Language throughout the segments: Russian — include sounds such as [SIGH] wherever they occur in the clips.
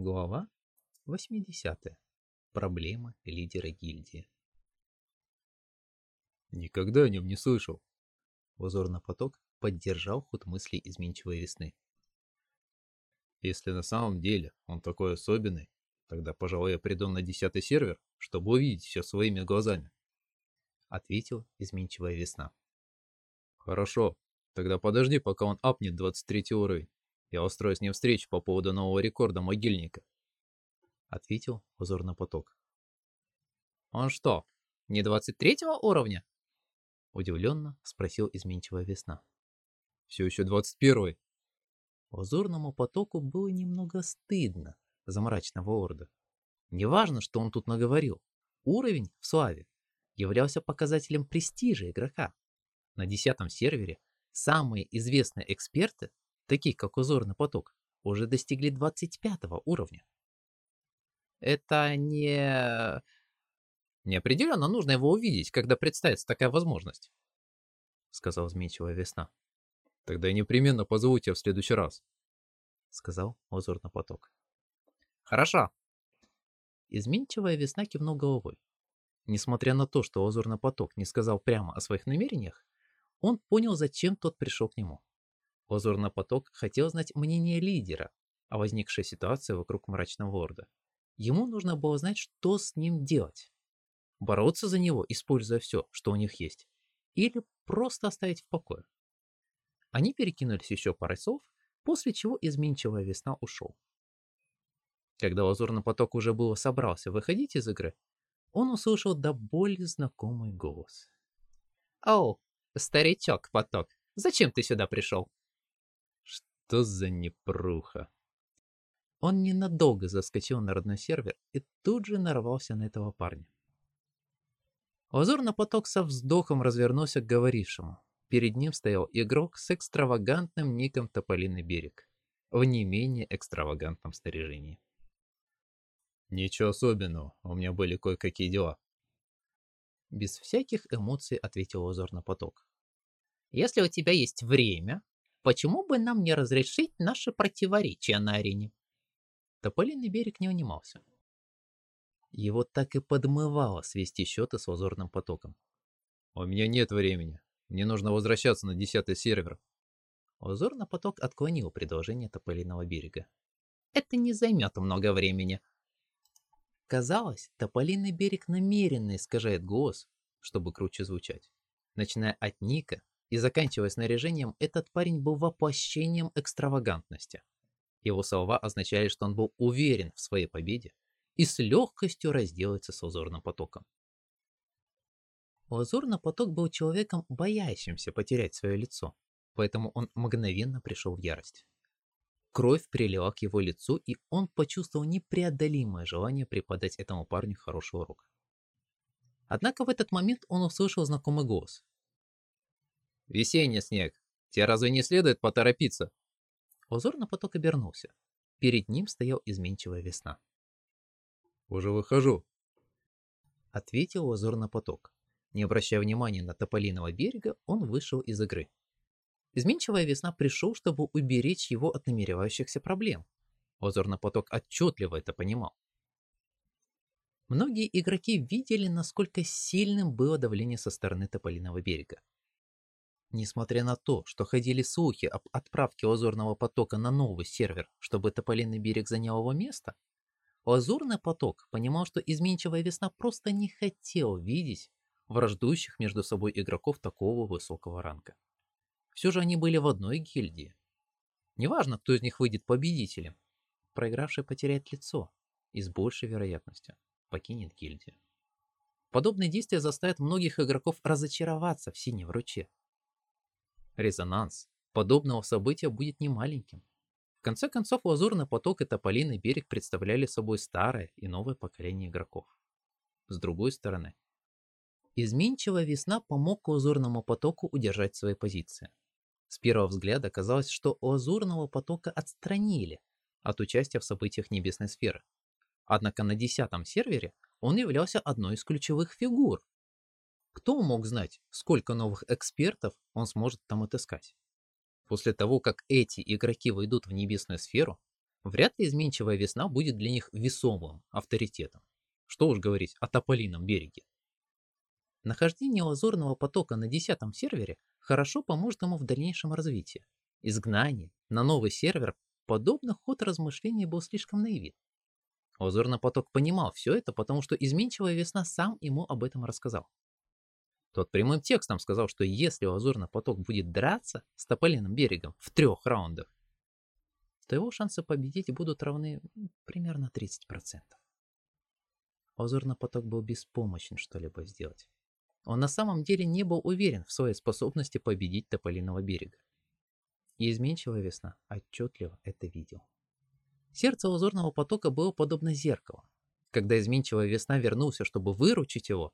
Глава 80. Проблема лидера гильдии. Никогда о нем не слышал. Узорный поток поддержал ход мыслей изменчивой весны. Если на самом деле он такой особенный, тогда, пожалуй, я приду на десятый сервер, чтобы увидеть все своими глазами. Ответил изменчивая весна. Хорошо, тогда подожди, пока он апнет 23 уровень. Я устрою с ним встречу по поводу нового рекорда могильника. Ответил узорный поток. Он что, не 23 уровня? Удивленно спросил изменчивая весна. Все еще 21 -й. Узорному потоку было немного стыдно за мрачного орда. Неважно, что он тут наговорил. Уровень в славе являлся показателем престижа игрока. На десятом сервере самые известные эксперты такие как узорный поток, уже достигли 25 уровня. Это не... Неопределенно нужно его увидеть, когда представится такая возможность, сказал изменчивая весна. Тогда я непременно позову тебя в следующий раз, сказал узорный поток. Хорошо. Изменчивая весна кивнул головой. Несмотря на то, что озорный поток не сказал прямо о своих намерениях, он понял, зачем тот пришел к нему. Лазурный поток хотел знать мнение лидера о возникшей ситуации вокруг мрачного лорда. Ему нужно было знать, что с ним делать. Бороться за него, используя все, что у них есть, или просто оставить в покое. Они перекинулись еще парой слов, после чего изменчивая весна ушел. Когда лазурный поток уже было собрался выходить из игры, он услышал до боли знакомый голос. «Оу, старичок поток, зачем ты сюда пришел?» Что за непруха? Он ненадолго заскочил на родной сервер и тут же нарвался на этого парня. Лазурный поток со вздохом развернулся к говорившему. Перед ним стоял игрок с экстравагантным ником Тополиный берег в не менее экстравагантном снаряжении. Ничего особенного, у меня были кое-какие дела. Без всяких эмоций ответил Лазурный поток. Если у тебя есть время, Почему бы нам не разрешить наши противоречия на арене? Тополиный берег не унимался. Его так и подмывало свести счеты с лазурным потоком. «У меня нет времени. Мне нужно возвращаться на десятый сервер». Лазурный поток отклонил предложение Тополиного берега. «Это не займет много времени». Казалось, Тополиный берег намеренно искажает голос, чтобы круче звучать. Начиная от Ника и заканчивая снаряжением, этот парень был воплощением экстравагантности. Его слова означали, что он был уверен в своей победе и с легкостью разделается с узорным потоком. Лазурный поток был человеком, боящимся потерять свое лицо, поэтому он мгновенно пришел в ярость. Кровь прилила к его лицу, и он почувствовал непреодолимое желание преподать этому парню хороший урок. Однако в этот момент он услышал знакомый голос, Весенний снег. Тебе разве не следует поторопиться? Узор на поток обернулся. Перед ним стоял изменчивая весна. «Уже выхожу», — ответил узор на поток. Не обращая внимания на тополиного берега, он вышел из игры. Изменчивая весна пришел, чтобы уберечь его от намеревающихся проблем. Озор на поток отчетливо это понимал. Многие игроки видели, насколько сильным было давление со стороны тополиного берега. Несмотря на то, что ходили слухи об отправке лазурного потока на новый сервер, чтобы Тополиный берег занял его место, лазурный поток понимал, что изменчивая весна просто не хотел видеть враждующих между собой игроков такого высокого ранга. Все же они были в одной гильдии. Неважно, кто из них выйдет победителем, проигравший потеряет лицо и с большей вероятностью покинет гильдию. Подобные действия заставят многих игроков разочароваться в синем руче Резонанс подобного события будет немаленьким. В конце концов, Лазурный поток и Тополиный берег представляли собой старое и новое поколение игроков. С другой стороны, изменчивая весна помог Лазурному потоку удержать свои позиции. С первого взгляда казалось, что Лазурного потока отстранили от участия в событиях Небесной сферы. Однако на десятом сервере он являлся одной из ключевых фигур, кто мог знать, сколько новых экспертов он сможет там отыскать? После того, как эти игроки войдут в небесную сферу, вряд ли изменчивая весна будет для них весомым авторитетом. Что уж говорить о Тополином береге. Нахождение лазурного потока на десятом сервере хорошо поможет ему в дальнейшем развитии. Изгнание на новый сервер подобно ход размышлений был слишком наивен. Лазурный поток понимал все это, потому что изменчивая весна сам ему об этом рассказал. Тот прямым текстом сказал, что если лазурный поток будет драться с Тополиным берегом в трех раундах, то его шансы победить будут равны примерно 30%. Лазурный поток был беспомощен что-либо сделать. Он на самом деле не был уверен в своей способности победить Тополиного берега. И изменчивая весна отчетливо это видел. Сердце лазурного потока было подобно зеркалу. Когда изменчивая весна вернулся, чтобы выручить его,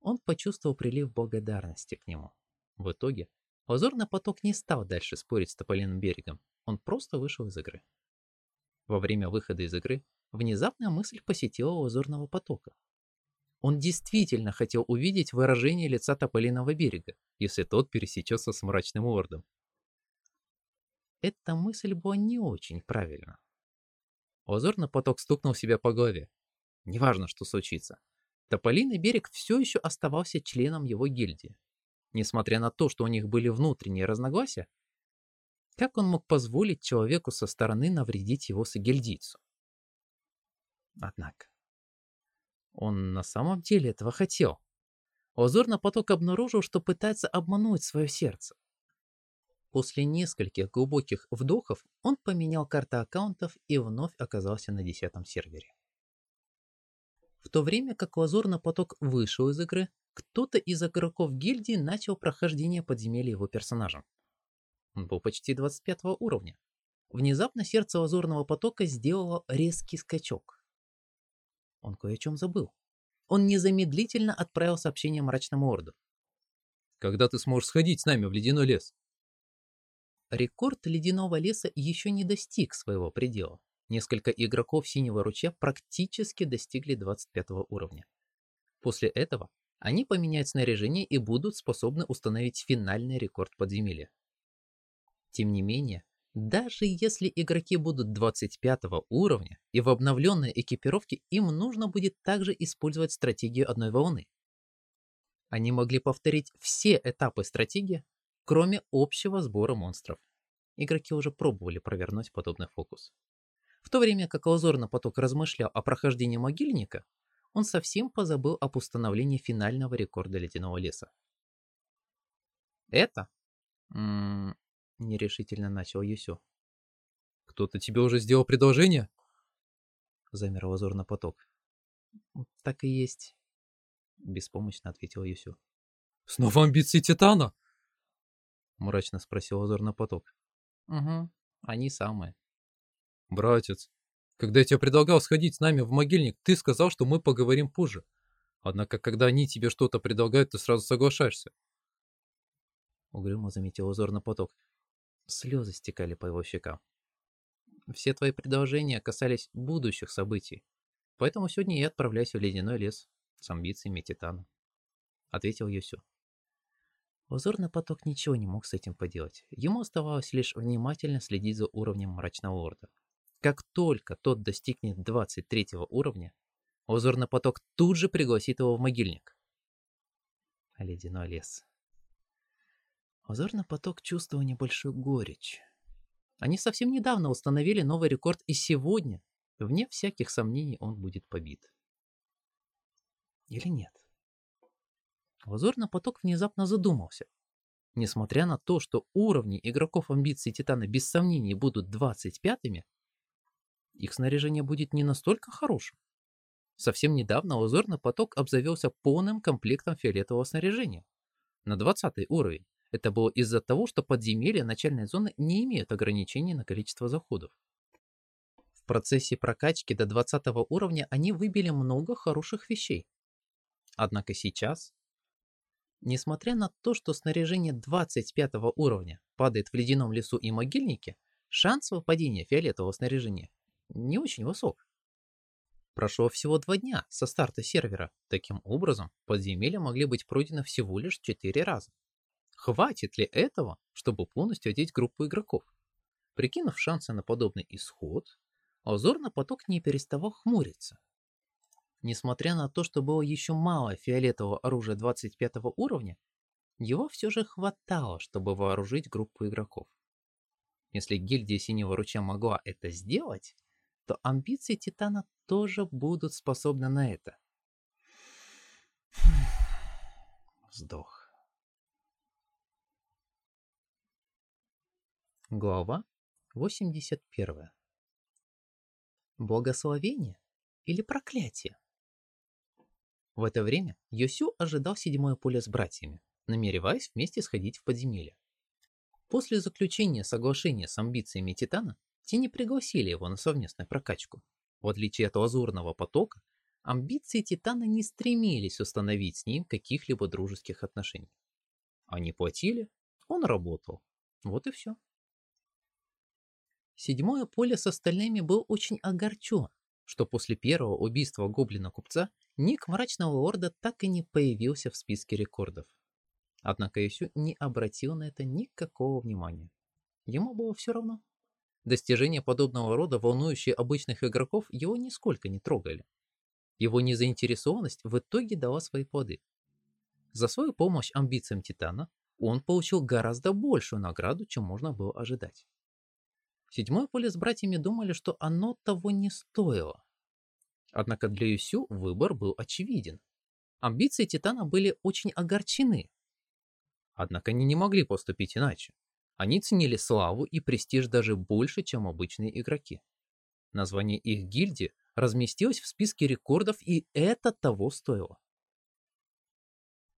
он почувствовал прилив благодарности к нему. В итоге лазурный поток не стал дальше спорить с Тополиным берегом, он просто вышел из игры. Во время выхода из игры внезапная мысль посетила лазурного потока. Он действительно хотел увидеть выражение лица Тополиного берега, если тот пересечется с мрачным лордом. Эта мысль была не очень правильна. Лазурный поток стукнул себя по голове. Неважно, что случится. Тополиный берег все еще оставался членом его гильдии. Несмотря на то, что у них были внутренние разногласия, как он мог позволить человеку со стороны навредить его согильдийцу? Однако, он на самом деле этого хотел. Озорно поток обнаружил, что пытается обмануть свое сердце. После нескольких глубоких вдохов он поменял карты аккаунтов и вновь оказался на десятом сервере. В то время как Лазурный поток вышел из игры, кто-то из игроков гильдии начал прохождение подземелья его персонажем. Он был почти 25 уровня. Внезапно сердце Лазурного потока сделало резкий скачок. Он кое о чем забыл. Он незамедлительно отправил сообщение мрачному орду. «Когда ты сможешь сходить с нами в ледяной лес?» Рекорд ледяного леса еще не достиг своего предела. Несколько игроков Синего Ручья практически достигли 25 уровня. После этого они поменяют снаряжение и будут способны установить финальный рекорд подземелья. Тем не менее, даже если игроки будут 25 уровня и в обновленной экипировке, им нужно будет также использовать стратегию одной волны. Они могли повторить все этапы стратегии, кроме общего сбора монстров. Игроки уже пробовали провернуть подобный фокус. В то время как Лазурный поток размышлял о прохождении могильника, он совсем позабыл об установлении финального рекорда ледяного леса. Это — нерешительно начал Юсю. «Кто-то тебе уже сделал предложение?» Замер лазурный поток. «Так и есть», — беспомощно ответил Юсю. «Снова амбиции Титана?» Мрачно спросил лазурный поток. «Угу, они самые». «Братец, когда я тебе предлагал сходить с нами в могильник, ты сказал, что мы поговорим позже. Однако, когда они тебе что-то предлагают, ты сразу соглашаешься». Угрюмо заметил узорный поток. Слезы стекали по его щекам. Все твои предложения касались будущих событий. Поэтому сегодня я отправляюсь в ледяной лес с амбициями Титана. Ответил Юсю. Узорный поток ничего не мог с этим поделать. Ему оставалось лишь внимательно следить за уровнем мрачного лорда. Как только тот достигнет 23 уровня, узорный поток тут же пригласит его в могильник. Ледяной лес. Озорный поток чувствовал небольшую горечь. Они совсем недавно установили новый рекорд, и сегодня, вне всяких сомнений, он будет побит. Или нет? Лазурный поток внезапно задумался. Несмотря на то, что уровни игроков амбиций Титана без сомнений будут 25-ми, их снаряжение будет не настолько хорошим. Совсем недавно Лазурный поток обзавелся полным комплектом фиолетового снаряжения. На 20 уровень. Это было из-за того, что подземелья начальной зоны не имеют ограничений на количество заходов. В процессе прокачки до 20 уровня они выбили много хороших вещей. Однако сейчас, несмотря на то, что снаряжение 25 уровня падает в ледяном лесу и могильнике, шанс выпадения фиолетового снаряжения не очень высок. Прошло всего два дня со старта сервера. Таким образом, подземелья могли быть пройдены всего лишь 4 раза. Хватит ли этого, чтобы полностью одеть группу игроков? Прикинув шансы на подобный исход, Озорный поток не переставал хмуриться. Несмотря на то, что было еще мало фиолетового оружия 25 уровня, его все же хватало, чтобы вооружить группу игроков. Если гильдия Синего Ручья могла это сделать, то амбиции Титана тоже будут способны на это. Вздох. Глава 81. Благословение или проклятие? В это время Йосю ожидал седьмое поле с братьями, намереваясь вместе сходить в подземелье. После заключения соглашения с амбициями Титана, те не пригласили его на совместную прокачку. В отличие от лазурного потока, амбиции Титана не стремились установить с ним каких-либо дружеских отношений. Они платили, он работал. Вот и все. Седьмое поле с остальными был очень огорчен, что после первого убийства гоблина-купца ник Мрачного Лорда так и не появился в списке рекордов. Однако Исю не обратил на это никакого внимания. Ему было все равно. Достижения подобного рода, волнующие обычных игроков, его нисколько не трогали. Его незаинтересованность в итоге дала свои плоды. За свою помощь амбициям Титана он получил гораздо большую награду, чем можно было ожидать. Седьмое поле с братьями думали, что оно того не стоило. Однако для Юсю выбор был очевиден. Амбиции Титана были очень огорчены. Однако они не могли поступить иначе. Они ценили славу и престиж даже больше, чем обычные игроки. Название их гильдии разместилось в списке рекордов, и это того стоило.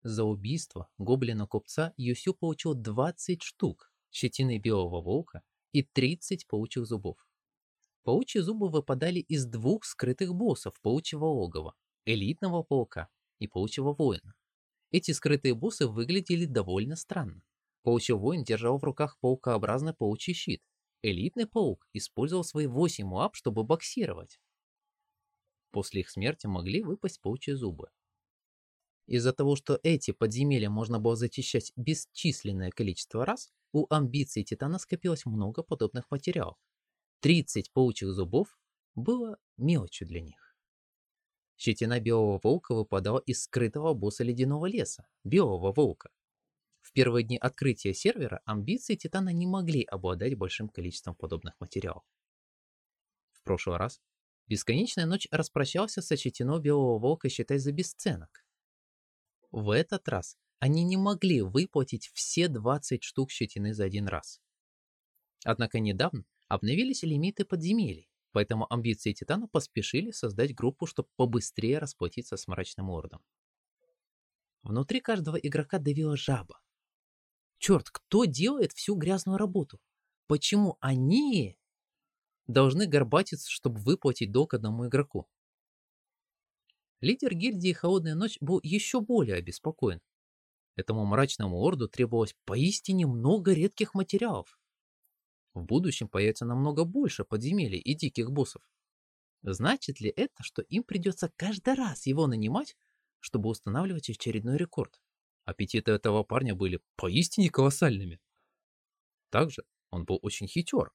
За убийство гоблина-купца Юсю получил 20 штук щетины белого волка и 30 паучьих зубов. Паучьи зубы выпадали из двух скрытых боссов паучьего логова, элитного паука и паучьего воина. Эти скрытые боссы выглядели довольно странно. Паучий воин держал в руках паукообразный паучий щит. Элитный паук использовал свои 8 лап, чтобы боксировать. После их смерти могли выпасть паучьи зубы. Из-за того, что эти подземелья можно было зачищать бесчисленное количество раз, у амбиций Титана скопилось много подобных материалов. 30 паучьих зубов было мелочью для них. Щетина белого волка выпадала из скрытого босса ледяного леса, белого волка. В первые дни открытия сервера амбиции Титана не могли обладать большим количеством подобных материалов. В прошлый раз Бесконечная ночь распрощался со щетиной белого волка, считай, за бесценок. В этот раз они не могли выплатить все 20 штук щетины за один раз. Однако недавно обновились лимиты подземелий, поэтому амбиции Титана поспешили создать группу, чтобы побыстрее расплатиться с Мрачным Лордом. Внутри каждого игрока давила жаба. Черт, кто делает всю грязную работу? Почему они должны горбатиться, чтобы выплатить долг одному игроку? Лидер гильдии «Холодная ночь» был еще более обеспокоен. Этому мрачному орду требовалось поистине много редких материалов. В будущем появится намного больше подземелий и диких боссов. Значит ли это, что им придется каждый раз его нанимать, чтобы устанавливать очередной рекорд? Аппетиты этого парня были поистине колоссальными. Также он был очень хитер.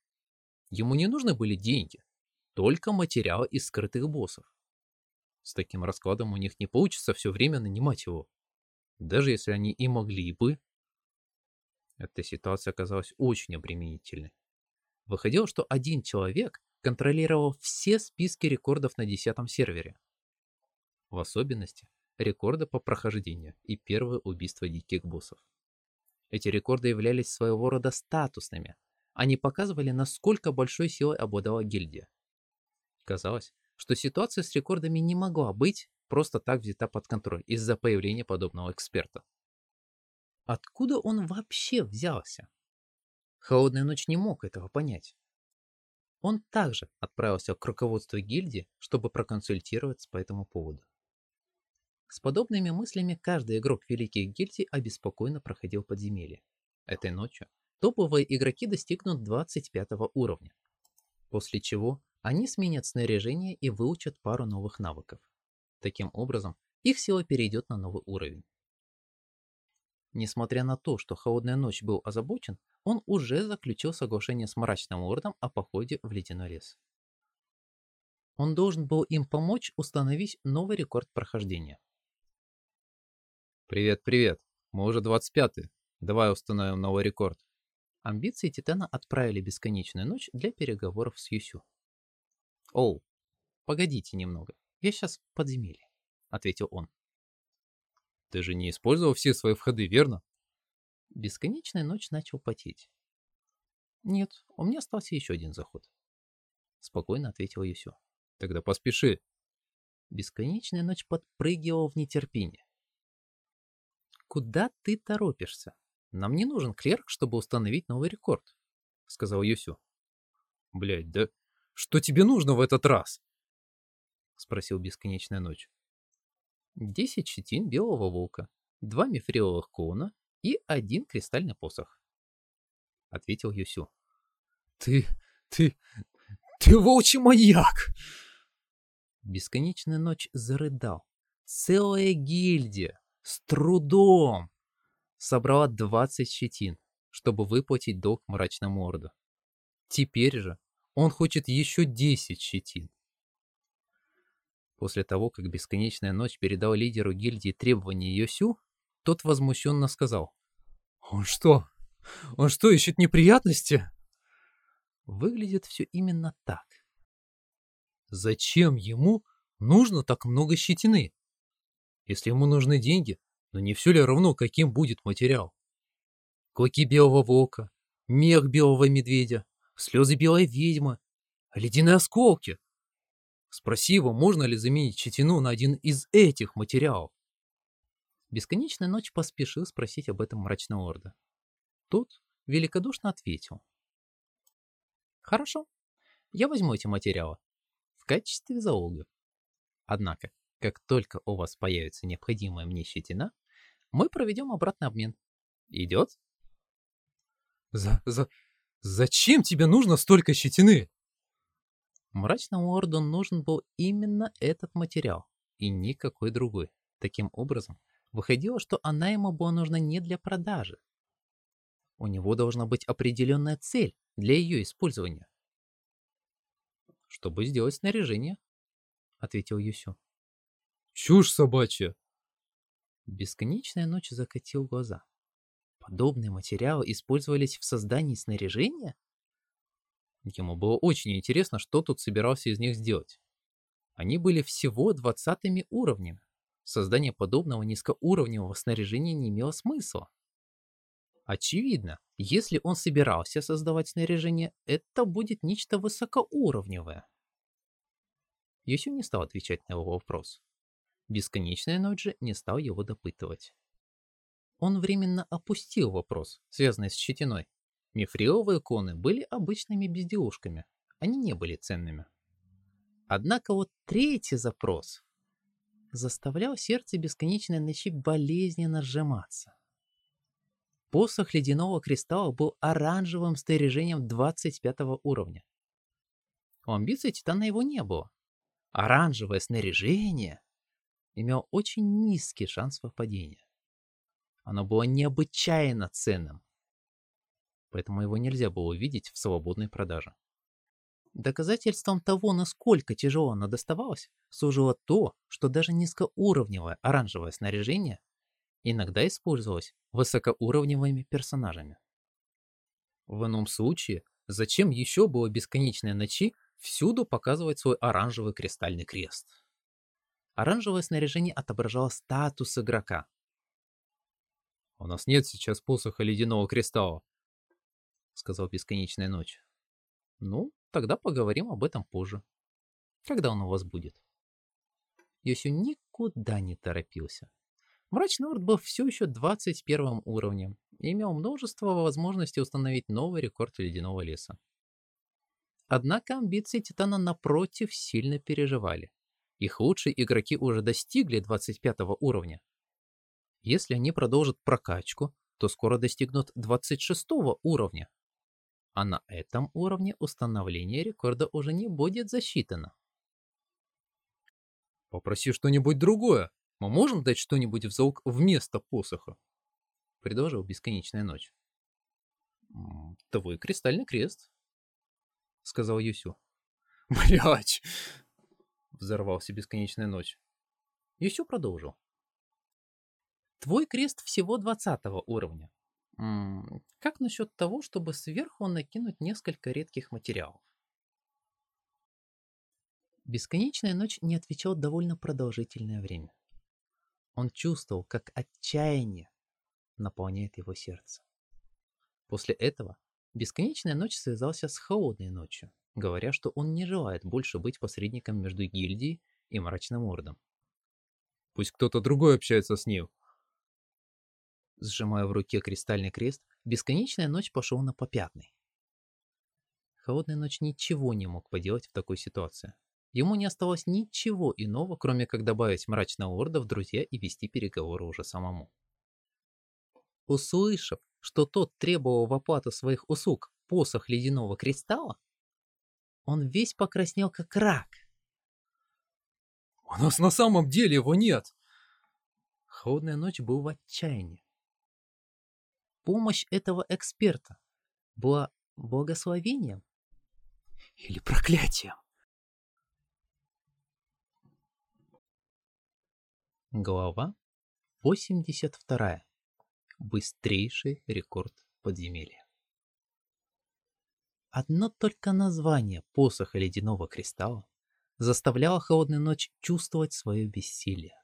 Ему не нужны были деньги, только материалы из скрытых боссов. С таким раскладом у них не получится все время нанимать его. Даже если они и могли бы. Эта ситуация оказалась очень обременительной. Выходило, что один человек контролировал все списки рекордов на десятом сервере. В особенности рекорды по прохождению и первое убийство диких боссов. Эти рекорды являлись своего рода статусными. Они показывали, насколько большой силой обладала гильдия. Казалось, что ситуация с рекордами не могла быть просто так взята под контроль из-за появления подобного эксперта. Откуда он вообще взялся? Холодная ночь не мог этого понять. Он также отправился к руководству гильдии, чтобы проконсультироваться по этому поводу. С подобными мыслями каждый игрок Великих Гильдий обеспокоенно проходил подземелье. Этой ночью топовые игроки достигнут 25 уровня, после чего они сменят снаряжение и выучат пару новых навыков. Таким образом, их сила перейдет на новый уровень. Несмотря на то, что Холодная Ночь был озабочен, он уже заключил соглашение с Мрачным Лордом о походе в Ледяной лес. Он должен был им помочь установить новый рекорд прохождения. Привет, привет. Мы уже 25-й. Давай установим новый рекорд. Амбиции Титана отправили бесконечную ночь для переговоров с Юсю. «Оу, погодите немного, я сейчас в подземелье», — ответил он. Ты же не использовал все свои входы, верно? Бесконечная ночь начал потеть. Нет, у меня остался еще один заход. Спокойно ответил Юсю. Тогда поспеши. Бесконечная ночь подпрыгивала в нетерпении. Куда ты торопишься? Нам не нужен клерк, чтобы установить новый рекорд, сказал Юсю. Блять, да что тебе нужно в этот раз? Спросил Бесконечная ночь. Десять щетин белого волка, два мифриловых кона и один кристальный посох. Ответил Юсю. Ты, ты, ты волчий маньяк! Бесконечная ночь зарыдал. Целая гильдия с трудом собрала 20 щетин, чтобы выплатить долг мрачному орду. Теперь же он хочет еще 10 щетин. После того, как Бесконечная Ночь передал лидеру гильдии требования Йосю, тот возмущенно сказал. «Он что? Он что, ищет неприятности?» Выглядит все именно так. Зачем ему нужно так много щетины? Если ему нужны деньги, но не все ли равно, каким будет материал? Клыки белого волка, мех белого медведя, слезы белой ведьмы, ледяные осколки. Спроси его, можно ли заменить щетину на один из этих материалов. Бесконечная ночь поспешил спросить об этом мрачного орда. Тот великодушно ответил. Хорошо, я возьму эти материалы в качестве залога. Однако, как только у вас появится необходимая мне щетина, мы проведем обратный обмен. Идет? За, за, зачем тебе нужно столько щетины? Мрачному орду нужен был именно этот материал, и никакой другой. Таким образом, выходило, что она ему была нужна не для продажи. У него должна быть определенная цель для ее использования. «Чтобы сделать снаряжение», — ответил Юсю. «Чушь собачья!» Бесконечная ночь закатил глаза. Подобные материалы использовались в создании снаряжения? Ему было очень интересно, что тут собирался из них сделать. Они были всего двадцатыми уровнями. Создание подобного низкоуровневого снаряжения не имело смысла. Очевидно, если он собирался создавать снаряжение, это будет нечто высокоуровневое. Юсю не стал отвечать на его вопрос. Бесконечная ночь же не стал его допытывать. Он временно опустил вопрос, связанный с щетиной, Мифриловые коны были обычными безделушками, они не были ценными. Однако вот третий запрос заставлял сердце бесконечной ночи болезненно сжиматься. Посох ледяного кристалла был оранжевым снаряжением 25 уровня. У амбиций Титана его не было. Оранжевое снаряжение имело очень низкий шанс выпадения. Оно было необычайно ценным, поэтому его нельзя было увидеть в свободной продаже. Доказательством того, насколько тяжело оно доставалось, служило то, что даже низкоуровневое оранжевое снаряжение иногда использовалось высокоуровневыми персонажами. В ином случае, зачем еще было бесконечной ночи всюду показывать свой оранжевый кристальный крест? Оранжевое снаряжение отображало статус игрока. «У нас нет сейчас посоха ледяного кристалла», — сказал Бесконечная Ночь. «Ну, тогда поговорим об этом позже. Когда он у вас будет?» Йосю никуда не торопился. Мрачный Орд был все еще 21 уровнем и имел множество возможностей установить новый рекорд ледяного леса. Однако амбиции Титана напротив сильно переживали. Их лучшие игроки уже достигли 25 уровня. Если они продолжат прокачку, то скоро достигнут 26 уровня, а на этом уровне установление рекорда уже не будет засчитано. Попроси что-нибудь другое. Мы можем дать что-нибудь в залог вместо посоха? Предложил Бесконечная Ночь. «М, Твой кристальный крест, сказал Юсю. Блять! Взорвался бесконечная ночь. Юсю продолжил. Твой крест всего 20 уровня. М, Как насчет того, чтобы сверху накинуть несколько редких материалов? Бесконечная ночь не отвечал довольно продолжительное время. Он чувствовал, как отчаяние наполняет его сердце. После этого Бесконечная ночь связался с Холодной ночью, говоря, что он не желает больше быть посредником между гильдией и Мрачным Ордом. Пусть кто-то другой общается с ним. Сжимая в руке кристальный крест, Бесконечная ночь пошел на попятный. Холодная ночь ничего не мог поделать в такой ситуации. Ему не осталось ничего иного, кроме как добавить Мрачного Орда в друзья и вести переговоры уже самому. Услышав, что тот требовал в оплату своих услуг посох ледяного кристалла, он весь покраснел как рак. У нас на самом деле его нет. Холодная ночь был в отчаянии. Помощь этого эксперта была благословением Или проклятием. Глава 82. Быстрейший рекорд подземелья. Одно только название посоха ледяного кристалла заставляло холодную ночь чувствовать свое бессилие.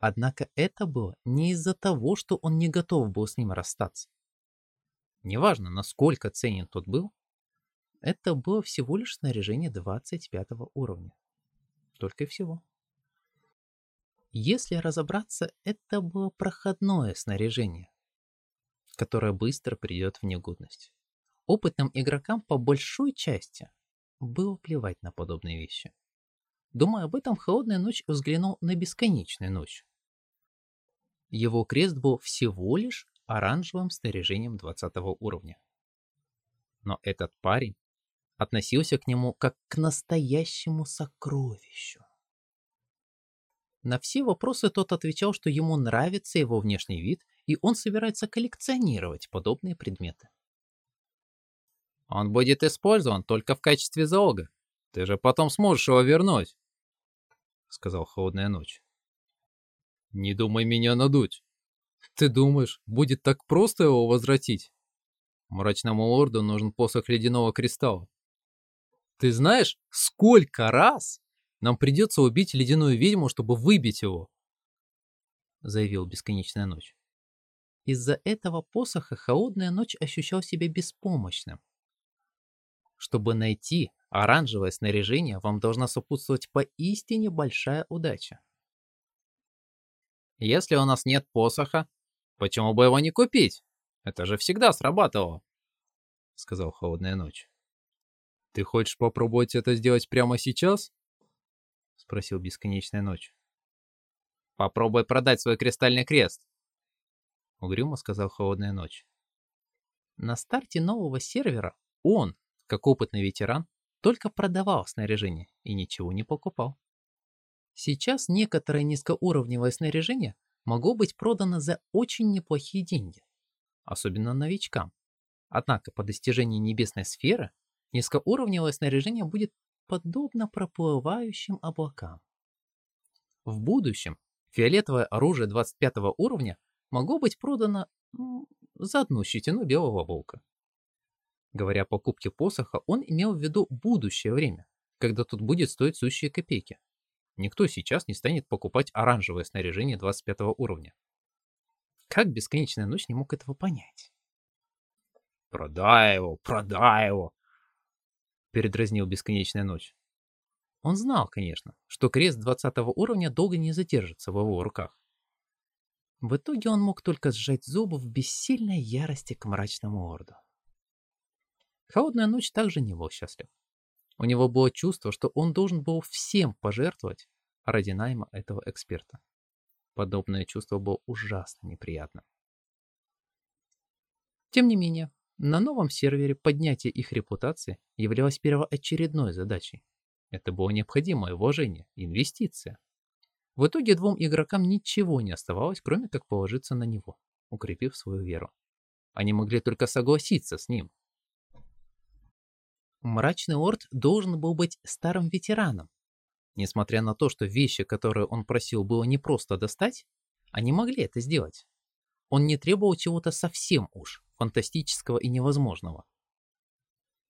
Однако это было не из-за того, что он не готов был с ним расстаться. Неважно, насколько ценен тот был, это было всего лишь снаряжение 25 уровня. Только и всего. Если разобраться, это было проходное снаряжение, которое быстро придет в негодность. Опытным игрокам по большой части было плевать на подобные вещи. Думая об этом, Холодная ночь взглянул на Бесконечную ночь. Его крест был всего лишь оранжевым снаряжением 20 уровня. Но этот парень относился к нему как к настоящему сокровищу. На все вопросы тот отвечал, что ему нравится его внешний вид, и он собирается коллекционировать подобные предметы. Он будет использован только в качестве залога. Ты же потом сможешь его вернуть, — сказал Холодная Ночь. Не думай меня надуть. Ты думаешь, будет так просто его возвратить? Мрачному лорду нужен посох ледяного кристалла. Ты знаешь, сколько раз нам придется убить ледяную ведьму, чтобы выбить его? Заявил Бесконечная Ночь. Из-за этого посоха Холодная Ночь ощущал себя беспомощным. Чтобы найти оранжевое снаряжение, вам должна сопутствовать поистине большая удача. Если у нас нет посоха, почему бы его не купить? Это же всегда срабатывало, — сказал Холодная Ночь. Ты хочешь попробовать это сделать прямо сейчас? — спросил Бесконечная Ночь. Попробуй продать свой кристальный крест. Угрюмо сказал Холодная Ночь. На старте нового сервера он, как опытный ветеран, только продавал снаряжение и ничего не покупал. Сейчас некоторое низкоуровневое снаряжение могло быть продано за очень неплохие деньги, особенно новичкам. Однако по достижении небесной сферы низкоуровневое снаряжение будет подобно проплывающим облакам. В будущем фиолетовое оружие 25 уровня могло быть продано за одну щетину белого волка. Говоря о покупке посоха, он имел в виду будущее время, когда тут будет стоить сущие копейки. Никто сейчас не станет покупать оранжевое снаряжение 25 уровня. Как бесконечная ночь не мог этого понять? Продай его, продай его, Передразнил бесконечная ночь. Он знал, конечно, что крест 20 уровня долго не задержится в его руках. В итоге он мог только сжать зубы в бессильной ярости к мрачному орду. Холодная ночь также не был счастлив. У него было чувство, что он должен был всем пожертвовать ради найма этого эксперта. Подобное чувство было ужасно неприятным. Тем не менее, на новом сервере поднятие их репутации являлось первоочередной задачей. Это было необходимое вложение, инвестиция. В итоге двум игрокам ничего не оставалось, кроме как положиться на него, укрепив свою веру. Они могли только согласиться с ним. Мрачный Орд должен был быть старым ветераном. Несмотря на то, что вещи, которые он просил, было не просто достать, они могли это сделать. Он не требовал чего-то совсем уж фантастического и невозможного.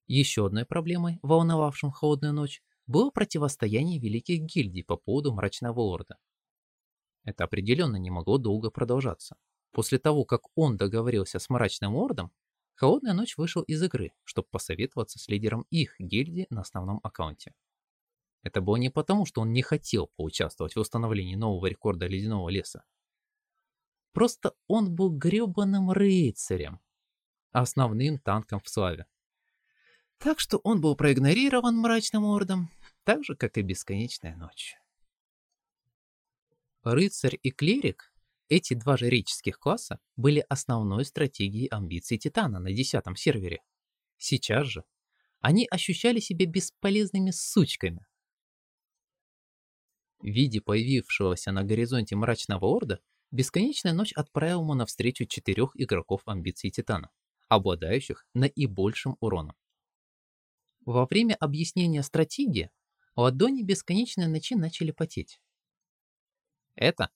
Еще одной проблемой, волновавшим холодную ночь, было противостояние великих гильдий по поводу Мрачного Орда. Это определенно не могло долго продолжаться. После того, как он договорился с Мрачным Ордом, Холодная ночь вышел из игры, чтобы посоветоваться с лидером их гильдии на основном аккаунте. Это было не потому, что он не хотел поучаствовать в установлении нового рекорда ледяного леса. Просто он был гребаным рыцарем, основным танком в славе. Так что он был проигнорирован мрачным ордом, так же, как и бесконечная ночь. Рыцарь и клирик эти два жреческих класса были основной стратегией амбиций Титана на десятом сервере. Сейчас же они ощущали себя бесполезными сучками. В виде появившегося на горизонте мрачного орда, Бесконечная ночь отправил ему навстречу четырех игроков амбиций Титана, обладающих наибольшим уроном. Во время объяснения стратегии ладони Бесконечной ночи начали потеть. Это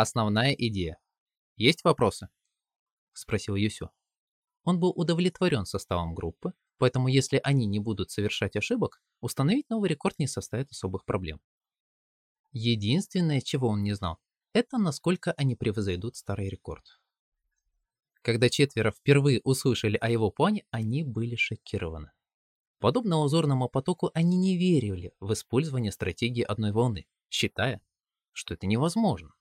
Основная идея. Есть вопросы? Спросил Юсю. Он был удовлетворен составом группы, поэтому если они не будут совершать ошибок, установить новый рекорд не составит особых проблем. Единственное, чего он не знал, это насколько они превзойдут старый рекорд. Когда четверо впервые услышали о его плане, они были шокированы. Подобно узорному потоку, они не верили в использование стратегии одной волны, считая, что это невозможно.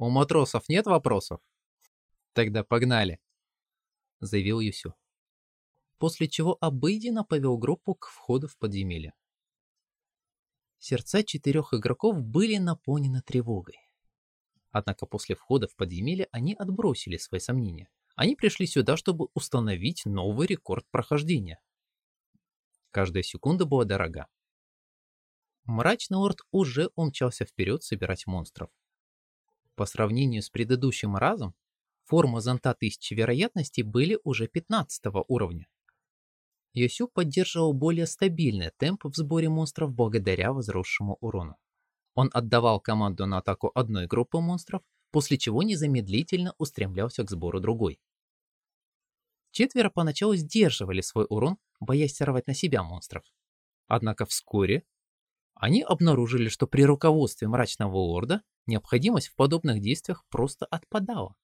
У матросов нет вопросов? Тогда погнали, заявил Юсю. После чего обыденно повел группу к входу в подземелье. Сердца четырех игроков были наполнены тревогой. Однако после входа в подземелье они отбросили свои сомнения. Они пришли сюда, чтобы установить новый рекорд прохождения. Каждая секунда была дорога. Мрачный лорд уже умчался вперед собирать монстров. По сравнению с предыдущим разом, формы зонта тысячи вероятностей были уже 15 уровня. Йосю поддерживал более стабильный темп в сборе монстров благодаря возросшему урону. Он отдавал команду на атаку одной группы монстров, после чего незамедлительно устремлялся к сбору другой. Четверо поначалу сдерживали свой урон, боясь сорвать на себя монстров. Однако вскоре они обнаружили, что при руководстве мрачного лорда необходимость в подобных действиях просто отпадала.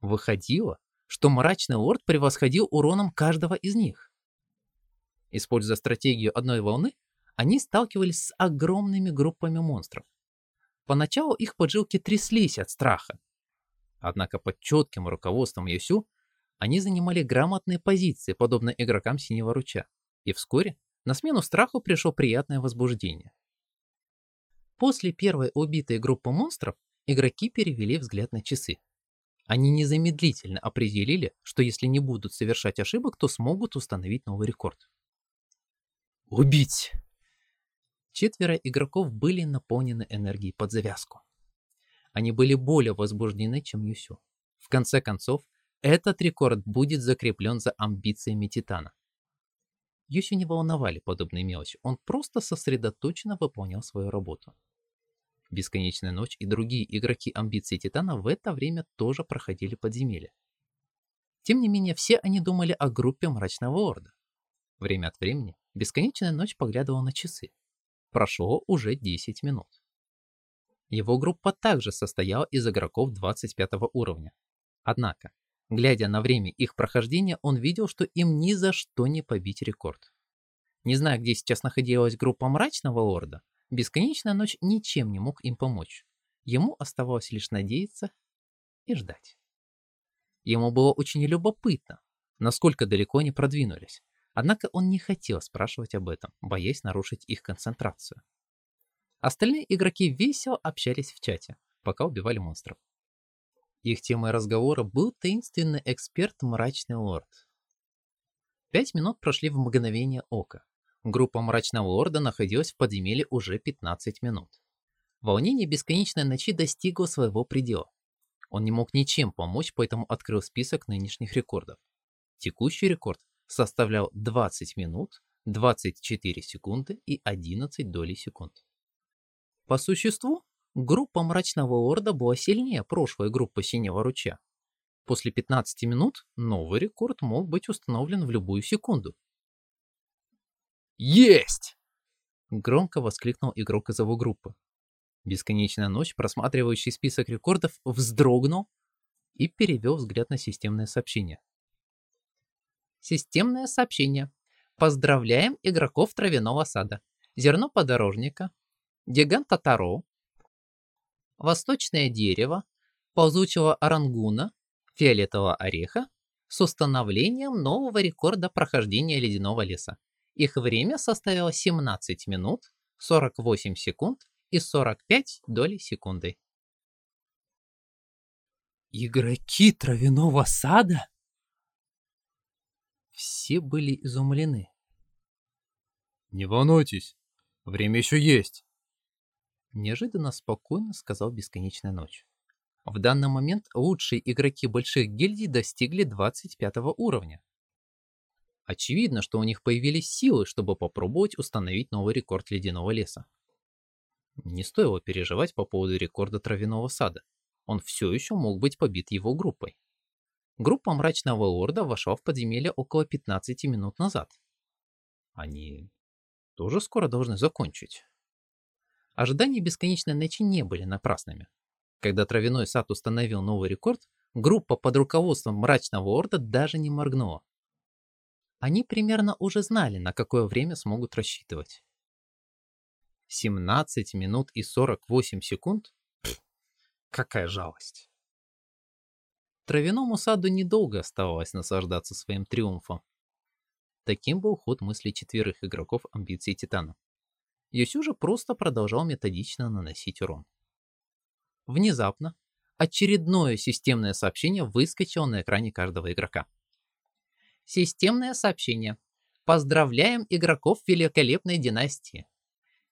Выходило, что мрачный лорд превосходил уроном каждого из них. Используя стратегию одной волны, они сталкивались с огромными группами монстров. Поначалу их поджилки тряслись от страха. Однако под четким руководством Юсю они занимали грамотные позиции, подобно игрокам Синего Руча, и вскоре на смену страху пришло приятное возбуждение. После первой убитой группы монстров игроки перевели взгляд на часы. Они незамедлительно определили, что если не будут совершать ошибок, то смогут установить новый рекорд. Убить! Четверо игроков были наполнены энергией под завязку. Они были более возбуждены, чем Юсю. В конце концов, этот рекорд будет закреплен за амбициями Титана. Юсю не волновали подобные мелочи, он просто сосредоточенно выполнял свою работу. Бесконечная ночь и другие игроки амбиций Титана в это время тоже проходили подземелье. Тем не менее, все они думали о группе Мрачного Орда. Время от времени Бесконечная ночь поглядывала на часы. Прошло уже 10 минут. Его группа также состояла из игроков 25 уровня. Однако, глядя на время их прохождения, он видел, что им ни за что не побить рекорд. Не зная, где сейчас находилась группа Мрачного Орда, Бесконечная ночь ничем не мог им помочь. Ему оставалось лишь надеяться и ждать. Ему было очень любопытно, насколько далеко они продвинулись. Однако он не хотел спрашивать об этом, боясь нарушить их концентрацию. Остальные игроки весело общались в чате, пока убивали монстров. Их темой разговора был таинственный эксперт Мрачный Лорд. Пять минут прошли в мгновение ока. Группа Мрачного Лорда находилась в подземелье уже 15 минут. Волнение бесконечной ночи достигло своего предела. Он не мог ничем помочь, поэтому открыл список нынешних рекордов. Текущий рекорд составлял 20 минут, 24 секунды и 11 долей секунд. По существу, группа Мрачного Орда была сильнее прошлой группы Синего Ручья. После 15 минут новый рекорд мог быть установлен в любую секунду. Есть! Громко воскликнул игрок из его группы. Бесконечная ночь, просматривающий список рекордов, вздрогнул и перевел взгляд на системное сообщение. Системное сообщение. Поздравляем игроков травяного сада. Зерно подорожника, гиганта Таро, восточное дерево, ползучего орангуна, фиолетового ореха с установлением нового рекорда прохождения ледяного леса. Их время составило 17 минут, 48 секунд и 45 долей секунды. Игроки травяного сада? Все были изумлены. Не волнуйтесь, время еще есть. Неожиданно спокойно сказал Бесконечная Ночь. В данный момент лучшие игроки больших гильдий достигли 25 уровня. Очевидно, что у них появились силы, чтобы попробовать установить новый рекорд ледяного леса. Не стоило переживать по поводу рекорда травяного сада. Он все еще мог быть побит его группой. Группа Мрачного Лорда вошла в подземелье около 15 минут назад. Они тоже скоро должны закончить. Ожидания бесконечной ночи не были напрасными. Когда Травяной сад установил новый рекорд, группа под руководством Мрачного Орда даже не моргнула. Они примерно уже знали, на какое время смогут рассчитывать. 17 минут и 48 секунд? Пфф, какая жалость. Травяному саду недолго оставалось наслаждаться своим триумфом. Таким был ход мыслей четверых игроков амбиций Титана. Йосю же просто продолжал методично наносить урон. Внезапно очередное системное сообщение выскочило на экране каждого игрока. Системное сообщение. Поздравляем игроков великолепной династии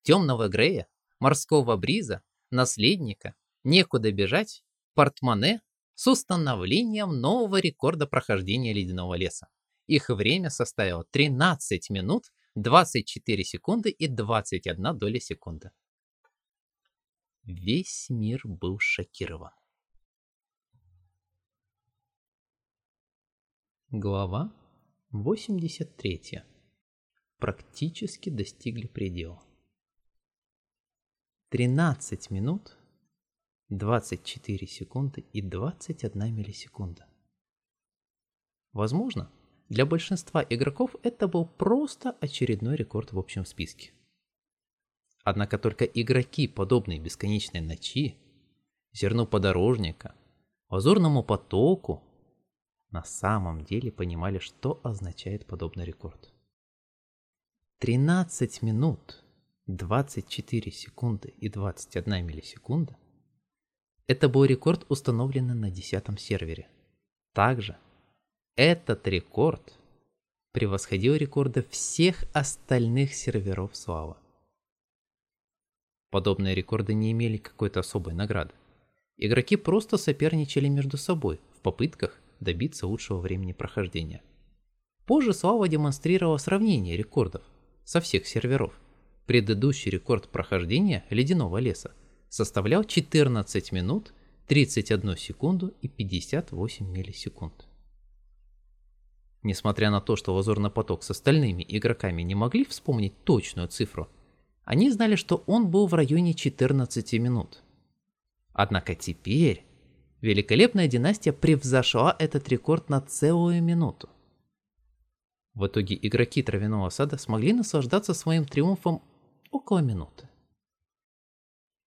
темного Грея, морского бриза, наследника, некуда бежать, портмоне с установлением нового рекорда прохождения ледяного леса. Их время составило 13 минут, 24 секунды и 21 доля секунды. Весь мир был шокирован. Глава 83. Практически достигли предела. 13 минут, 24 секунды и 21 миллисекунда. Возможно, для большинства игроков это был просто очередной рекорд в общем списке. Однако только игроки, подобные бесконечной ночи, зерну подорожника, лазурному потоку, на самом деле понимали, что означает подобный рекорд. 13 минут 24 секунды и 21 миллисекунда – это был рекорд, установленный на 10 сервере. Также этот рекорд превосходил рекорды всех остальных серверов Слава. Подобные рекорды не имели какой-то особой награды. Игроки просто соперничали между собой в попытках добиться лучшего времени прохождения. Позже Слава демонстрировала сравнение рекордов со всех серверов – Предыдущий рекорд прохождения ледяного леса составлял 14 минут, 31 секунду и 58 миллисекунд. Несмотря на то, что Лазурный поток с остальными игроками не могли вспомнить точную цифру, они знали, что он был в районе 14 минут. Однако теперь великолепная династия превзошла этот рекорд на целую минуту. В итоге игроки Травяного сада смогли наслаждаться своим триумфом около минуты.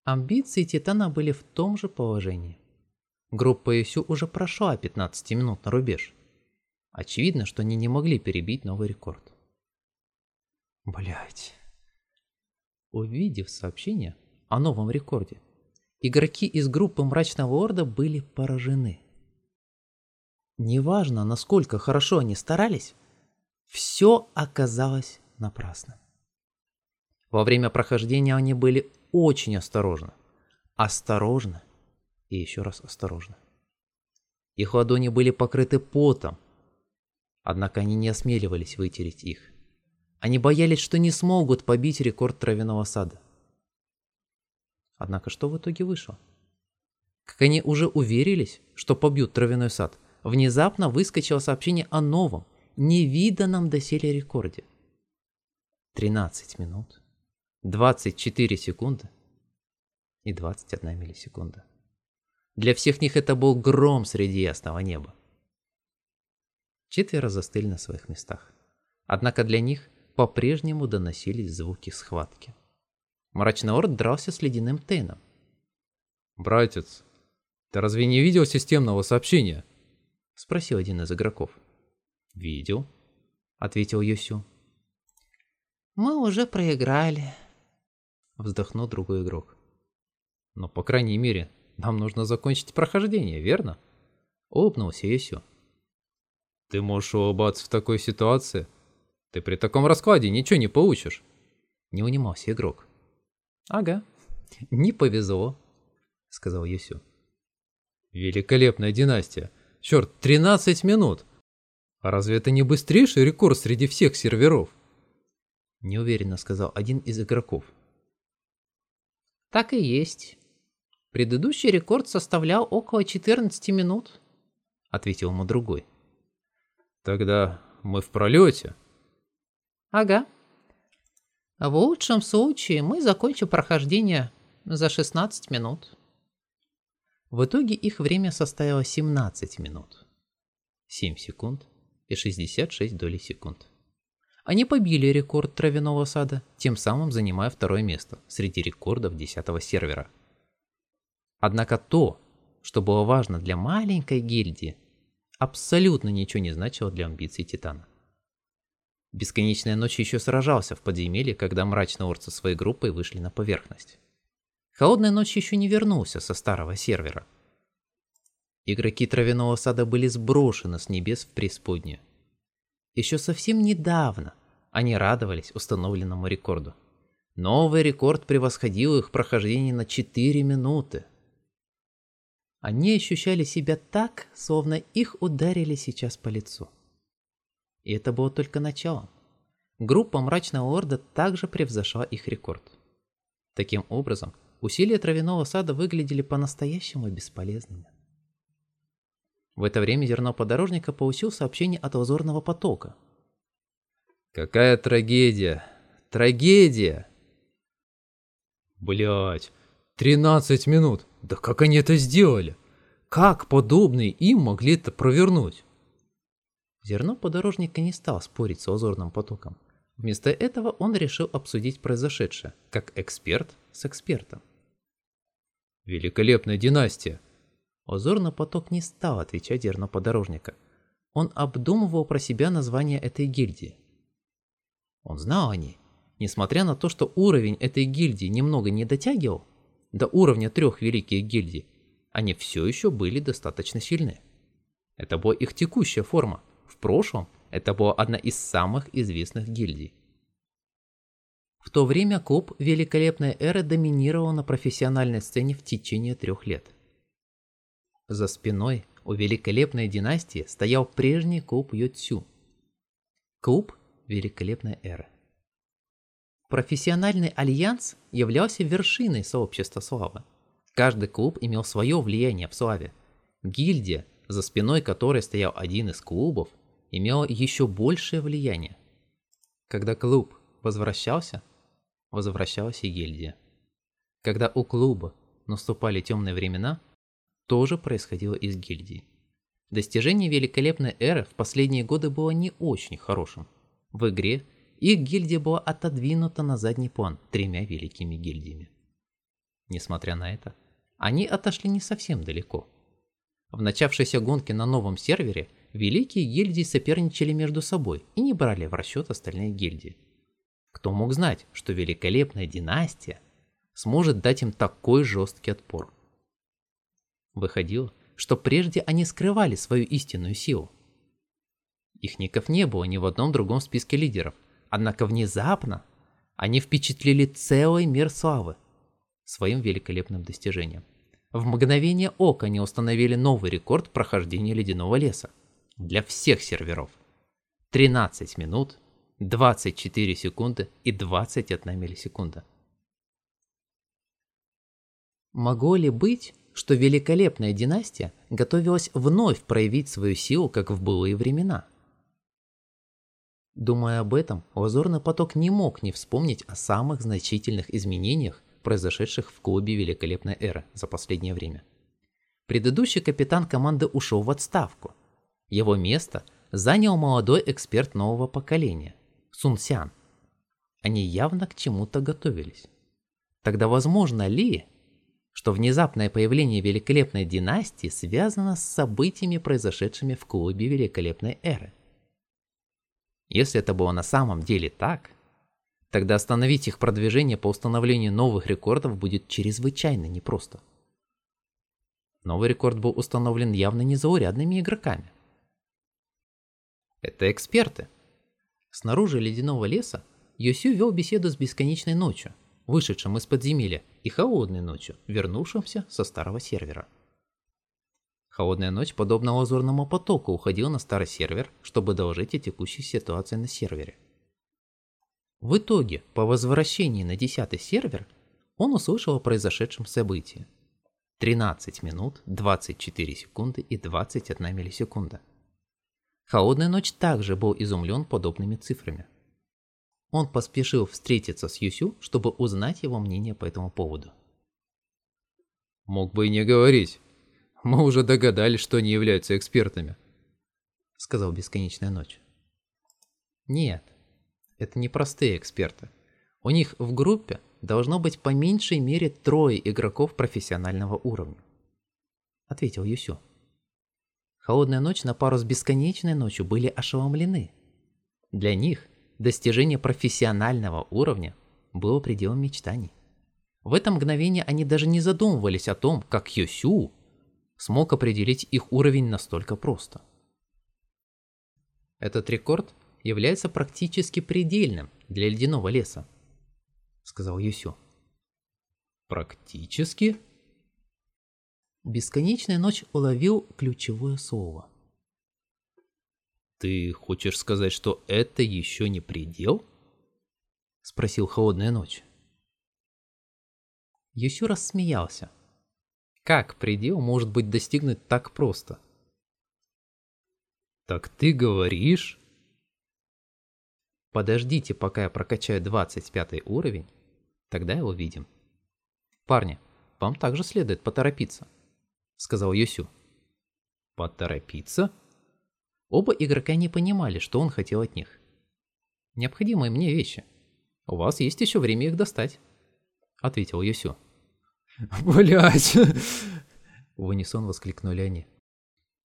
Амбиции Титана были в том же положении. Группа Исю уже прошла 15 минут на рубеж. Очевидно, что они не могли перебить новый рекорд. Блять. Увидев сообщение о новом рекорде, игроки из группы Мрачного Орда были поражены. Неважно, насколько хорошо они старались, все оказалось напрасно. Во время прохождения они были очень осторожны. Осторожно и еще раз осторожно. Их ладони были покрыты потом, однако они не осмеливались вытереть их. Они боялись, что не смогут побить рекорд травяного сада. Однако что в итоге вышло? Как они уже уверились, что побьют травяной сад, внезапно выскочило сообщение о новом, невиданном доселе рекорде. 13 минут, 24 секунды и 21 миллисекунда. Для всех них это был гром среди ясного неба. Четверо застыли на своих местах. Однако для них по-прежнему доносились звуки схватки. Мрачный Орд дрался с ледяным Тейном. «Братец, ты разве не видел системного сообщения?» — спросил один из игроков. «Видел», — ответил Юсю. «Мы уже проиграли», — вздохнул другой игрок. «Но, по крайней мере, нам нужно закончить прохождение, верно?» — улыбнулся Юсю. «Ты можешь улыбаться в такой ситуации? Ты при таком раскладе ничего не получишь!» Не унимался игрок. «Ага, не повезло», — сказал Юсю. «Великолепная династия! Черт, 13 минут! А разве это не быстрейший рекорд среди всех серверов?» Неуверенно сказал один из игроков. «Так и есть. Предыдущий рекорд составлял около 14 минут», — ответил ему другой. «Тогда мы в пролете?» «Ага. В лучшем случае мы закончим прохождение за 16 минут». В итоге их время составило 17 минут, 7 секунд и 66 долей секунд. Они побили рекорд травяного сада, тем самым занимая второе место среди рекордов 10 сервера. Однако то, что было важно для маленькой гильдии, абсолютно ничего не значило для амбиций Титана. Бесконечная ночь еще сражался в подземелье, когда мрачный орд со своей группой вышли на поверхность. Холодная ночь еще не вернулся со старого сервера. Игроки травяного сада были сброшены с небес в преисподнюю. Еще совсем недавно они радовались установленному рекорду. Новый рекорд превосходил их прохождение на 4 минуты. Они ощущали себя так, словно их ударили сейчас по лицу. И это было только началом. Группа Мрачного Орда также превзошла их рекорд. Таким образом, усилия травяного сада выглядели по-настоящему бесполезными. В это время зерно подорожника получил сообщение от лазурного потока. «Какая трагедия! Трагедия!» Блять, 13 минут! Да как они это сделали? Как подобные им могли это провернуть? Зерно подорожника не стал спорить с лазурным потоком. Вместо этого он решил обсудить произошедшее, как эксперт с экспертом. Великолепная династия. Озорный поток не стал отвечать зерно подорожника. Он обдумывал про себя название этой гильдии. Он знал о ней. Несмотря на то, что уровень этой гильдии немного не дотягивал до уровня трех великих гильдий, они все еще были достаточно сильны. Это была их текущая форма. В прошлом это была одна из самых известных гильдий. В то время клуб «Великолепная эра» доминировал на профессиональной сцене в течение трех лет. За спиной у великолепной династии стоял прежний клуб Йоцю. Клуб «Великолепная эра». Профессиональный альянс являлся вершиной сообщества славы. Каждый клуб имел свое влияние в славе. Гильдия, за спиной которой стоял один из клубов, имела еще большее влияние. Когда клуб возвращался, возвращалась и гильдия. Когда у клуба наступали темные времена, тоже происходило из гильдии. Достижение великолепной эры в последние годы было не очень хорошим. В игре их гильдия была отодвинута на задний план тремя великими гильдиями. Несмотря на это, они отошли не совсем далеко. В начавшейся гонке на новом сервере великие гильдии соперничали между собой и не брали в расчет остальные гильдии. Кто мог знать, что великолепная династия сможет дать им такой жесткий отпор? Выходило, что прежде они скрывали свою истинную силу. Их ников не было ни в одном другом списке лидеров, однако внезапно они впечатлили целый мир славы своим великолепным достижением. В мгновение ока они установили новый рекорд прохождения ледяного леса для всех серверов. 13 минут, 24 секунды и 21 миллисекунда. Могло ли быть, что великолепная династия готовилась вновь проявить свою силу, как в былые времена? Думая об этом, Лазурный поток не мог не вспомнить о самых значительных изменениях, произошедших в клубе Великолепной Эры за последнее время. Предыдущий капитан команды ушел в отставку. Его место занял молодой эксперт нового поколения – Сун Сян. Они явно к чему-то готовились. Тогда возможно ли, что внезапное появление великолепной династии связано с событиями, произошедшими в клубе Великолепной Эры? Если это было на самом деле так, тогда остановить их продвижение по установлению новых рекордов будет чрезвычайно непросто. Новый рекорд был установлен явно незаурядными игроками. Это эксперты. Снаружи ледяного леса Йосю вел беседу с бесконечной ночью, вышедшим из подземелья, и холодной ночью, вернувшимся со старого сервера. Холодная ночь, подобно лазурному потоку, уходила на старый сервер, чтобы доложить о текущей ситуации на сервере. В итоге, по возвращении на 10 сервер, он услышал о произошедшем событии. 13 минут, 24 секунды и 21 миллисекунда. Холодная ночь также был изумлен подобными цифрами. Он поспешил встретиться с Юсю, чтобы узнать его мнение по этому поводу. «Мог бы и не говорить. Мы уже догадались, что они являются экспертами», — сказал Бесконечная Ночь. «Нет, это не простые эксперты. У них в группе должно быть по меньшей мере трое игроков профессионального уровня», — ответил Юсю. Холодная ночь на пару с бесконечной ночью были ошеломлены. Для них достижение профессионального уровня было пределом мечтаний. В это мгновение они даже не задумывались о том, как Йосю смог определить их уровень настолько просто. Этот рекорд является практически предельным для ледяного леса, сказал Юсю. Практически? Бесконечная ночь уловил ключевое слово. «Ты хочешь сказать, что это еще не предел?» — спросил Холодная Ночь. Юсю рассмеялся. Как предел может быть достигнут так просто? «Так ты говоришь?» Подождите, пока я прокачаю 25 уровень, тогда его видим. Парни, вам также следует поторопиться, сказал Юсю. Поторопиться? Оба игрока не понимали, что он хотел от них. «Необходимые мне вещи. У вас есть еще время их достать», — ответил Юсю. [LAUGHS] «Блядь!» — в унисон воскликнули они.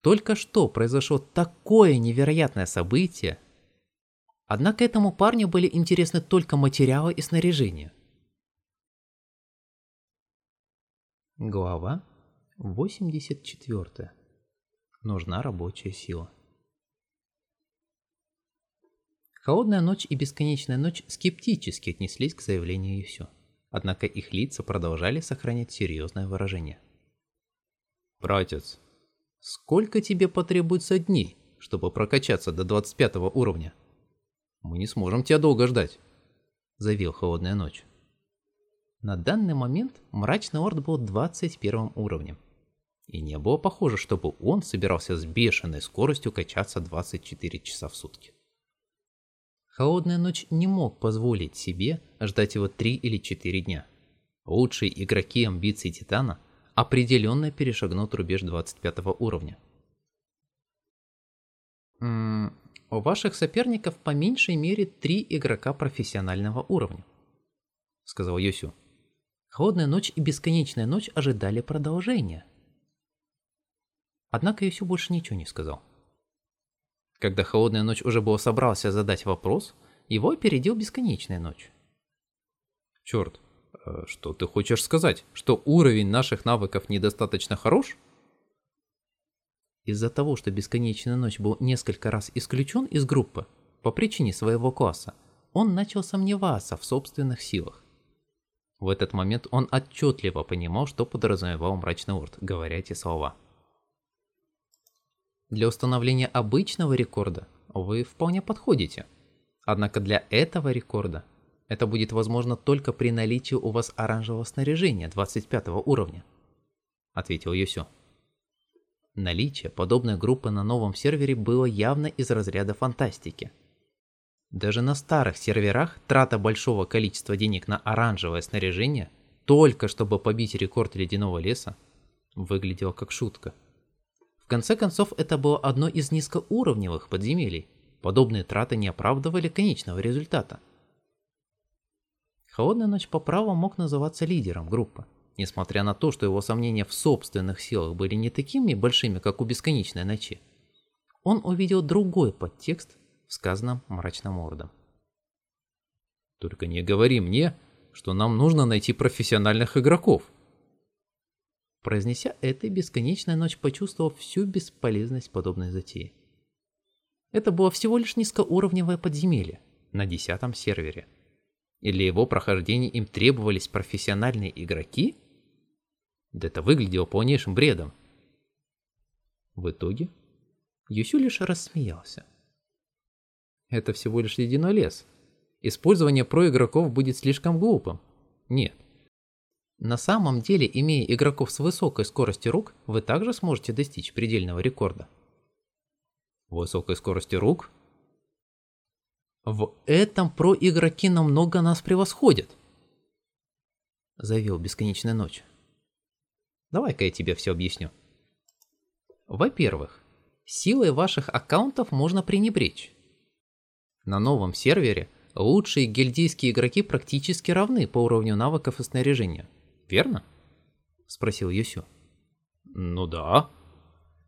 Только что произошло такое невероятное событие. Однако этому парню были интересны только материалы и снаряжение. Глава 84. Нужна рабочая сила. Холодная ночь и бесконечная ночь скептически отнеслись к заявлению Юсю. Однако их лица продолжали сохранять серьезное выражение. «Братец, сколько тебе потребуется дней, чтобы прокачаться до 25 уровня? Мы не сможем тебя долго ждать», — заявил Холодная Ночь. На данный момент Мрачный Орд был 21 уровнем. И не было похоже, чтобы он собирался с бешеной скоростью качаться 24 часа в сутки. Холодная ночь не мог позволить себе ждать его 3 или 4 дня. Лучшие игроки амбиций Титана определенно перешагнут рубеж 25 уровня. М -м, у ваших соперников по меньшей мере 3 игрока профессионального уровня, сказал Йосю. Холодная ночь и бесконечная ночь ожидали продолжения. Однако Йосю больше ничего не сказал. Когда холодная ночь уже было собрался задать вопрос, его опередил бесконечная ночь. Черт, а что ты хочешь сказать? Что уровень наших навыков недостаточно хорош? Из-за того, что бесконечная ночь был несколько раз исключен из группы по причине своего класса, он начал сомневаться в собственных силах. В этот момент он отчетливо понимал, что подразумевал мрачный орд, говоря эти слова. Для установления обычного рекорда вы вполне подходите. Однако для этого рекорда это будет возможно только при наличии у вас оранжевого снаряжения 25 уровня, ответил Юсю. Наличие подобной группы на новом сервере было явно из разряда фантастики. Даже на старых серверах трата большого количества денег на оранжевое снаряжение, только чтобы побить рекорд ледяного леса, выглядела как шутка. В конце концов, это было одно из низкоуровневых подземелий. Подобные траты не оправдывали конечного результата. Холодная ночь по праву мог называться лидером группы, несмотря на то, что его сомнения в собственных силах были не такими большими, как у бесконечной ночи. Он увидел другой подтекст в сказанном мрачным ордом. «Только не говори мне, что нам нужно найти профессиональных игроков», Произнеся это, бесконечная ночь почувствовал всю бесполезность подобной затеи. Это было всего лишь низкоуровневое подземелье на десятом сервере. И для его прохождения им требовались профессиональные игроки? Да это выглядело полнейшим бредом. В итоге Юсю лишь рассмеялся. Это всего лишь ледяной лес. Использование про-игроков будет слишком глупым. Нет, на самом деле, имея игроков с высокой скоростью рук, вы также сможете достичь предельного рекорда. Высокой скорости рук? В этом про-игроки намного нас превосходят. Заявил Бесконечная Ночь. Давай-ка я тебе все объясню. Во-первых, силой ваших аккаунтов можно пренебречь. На новом сервере лучшие гильдийские игроки практически равны по уровню навыков и снаряжения верно?» — спросил Юсю. «Ну да».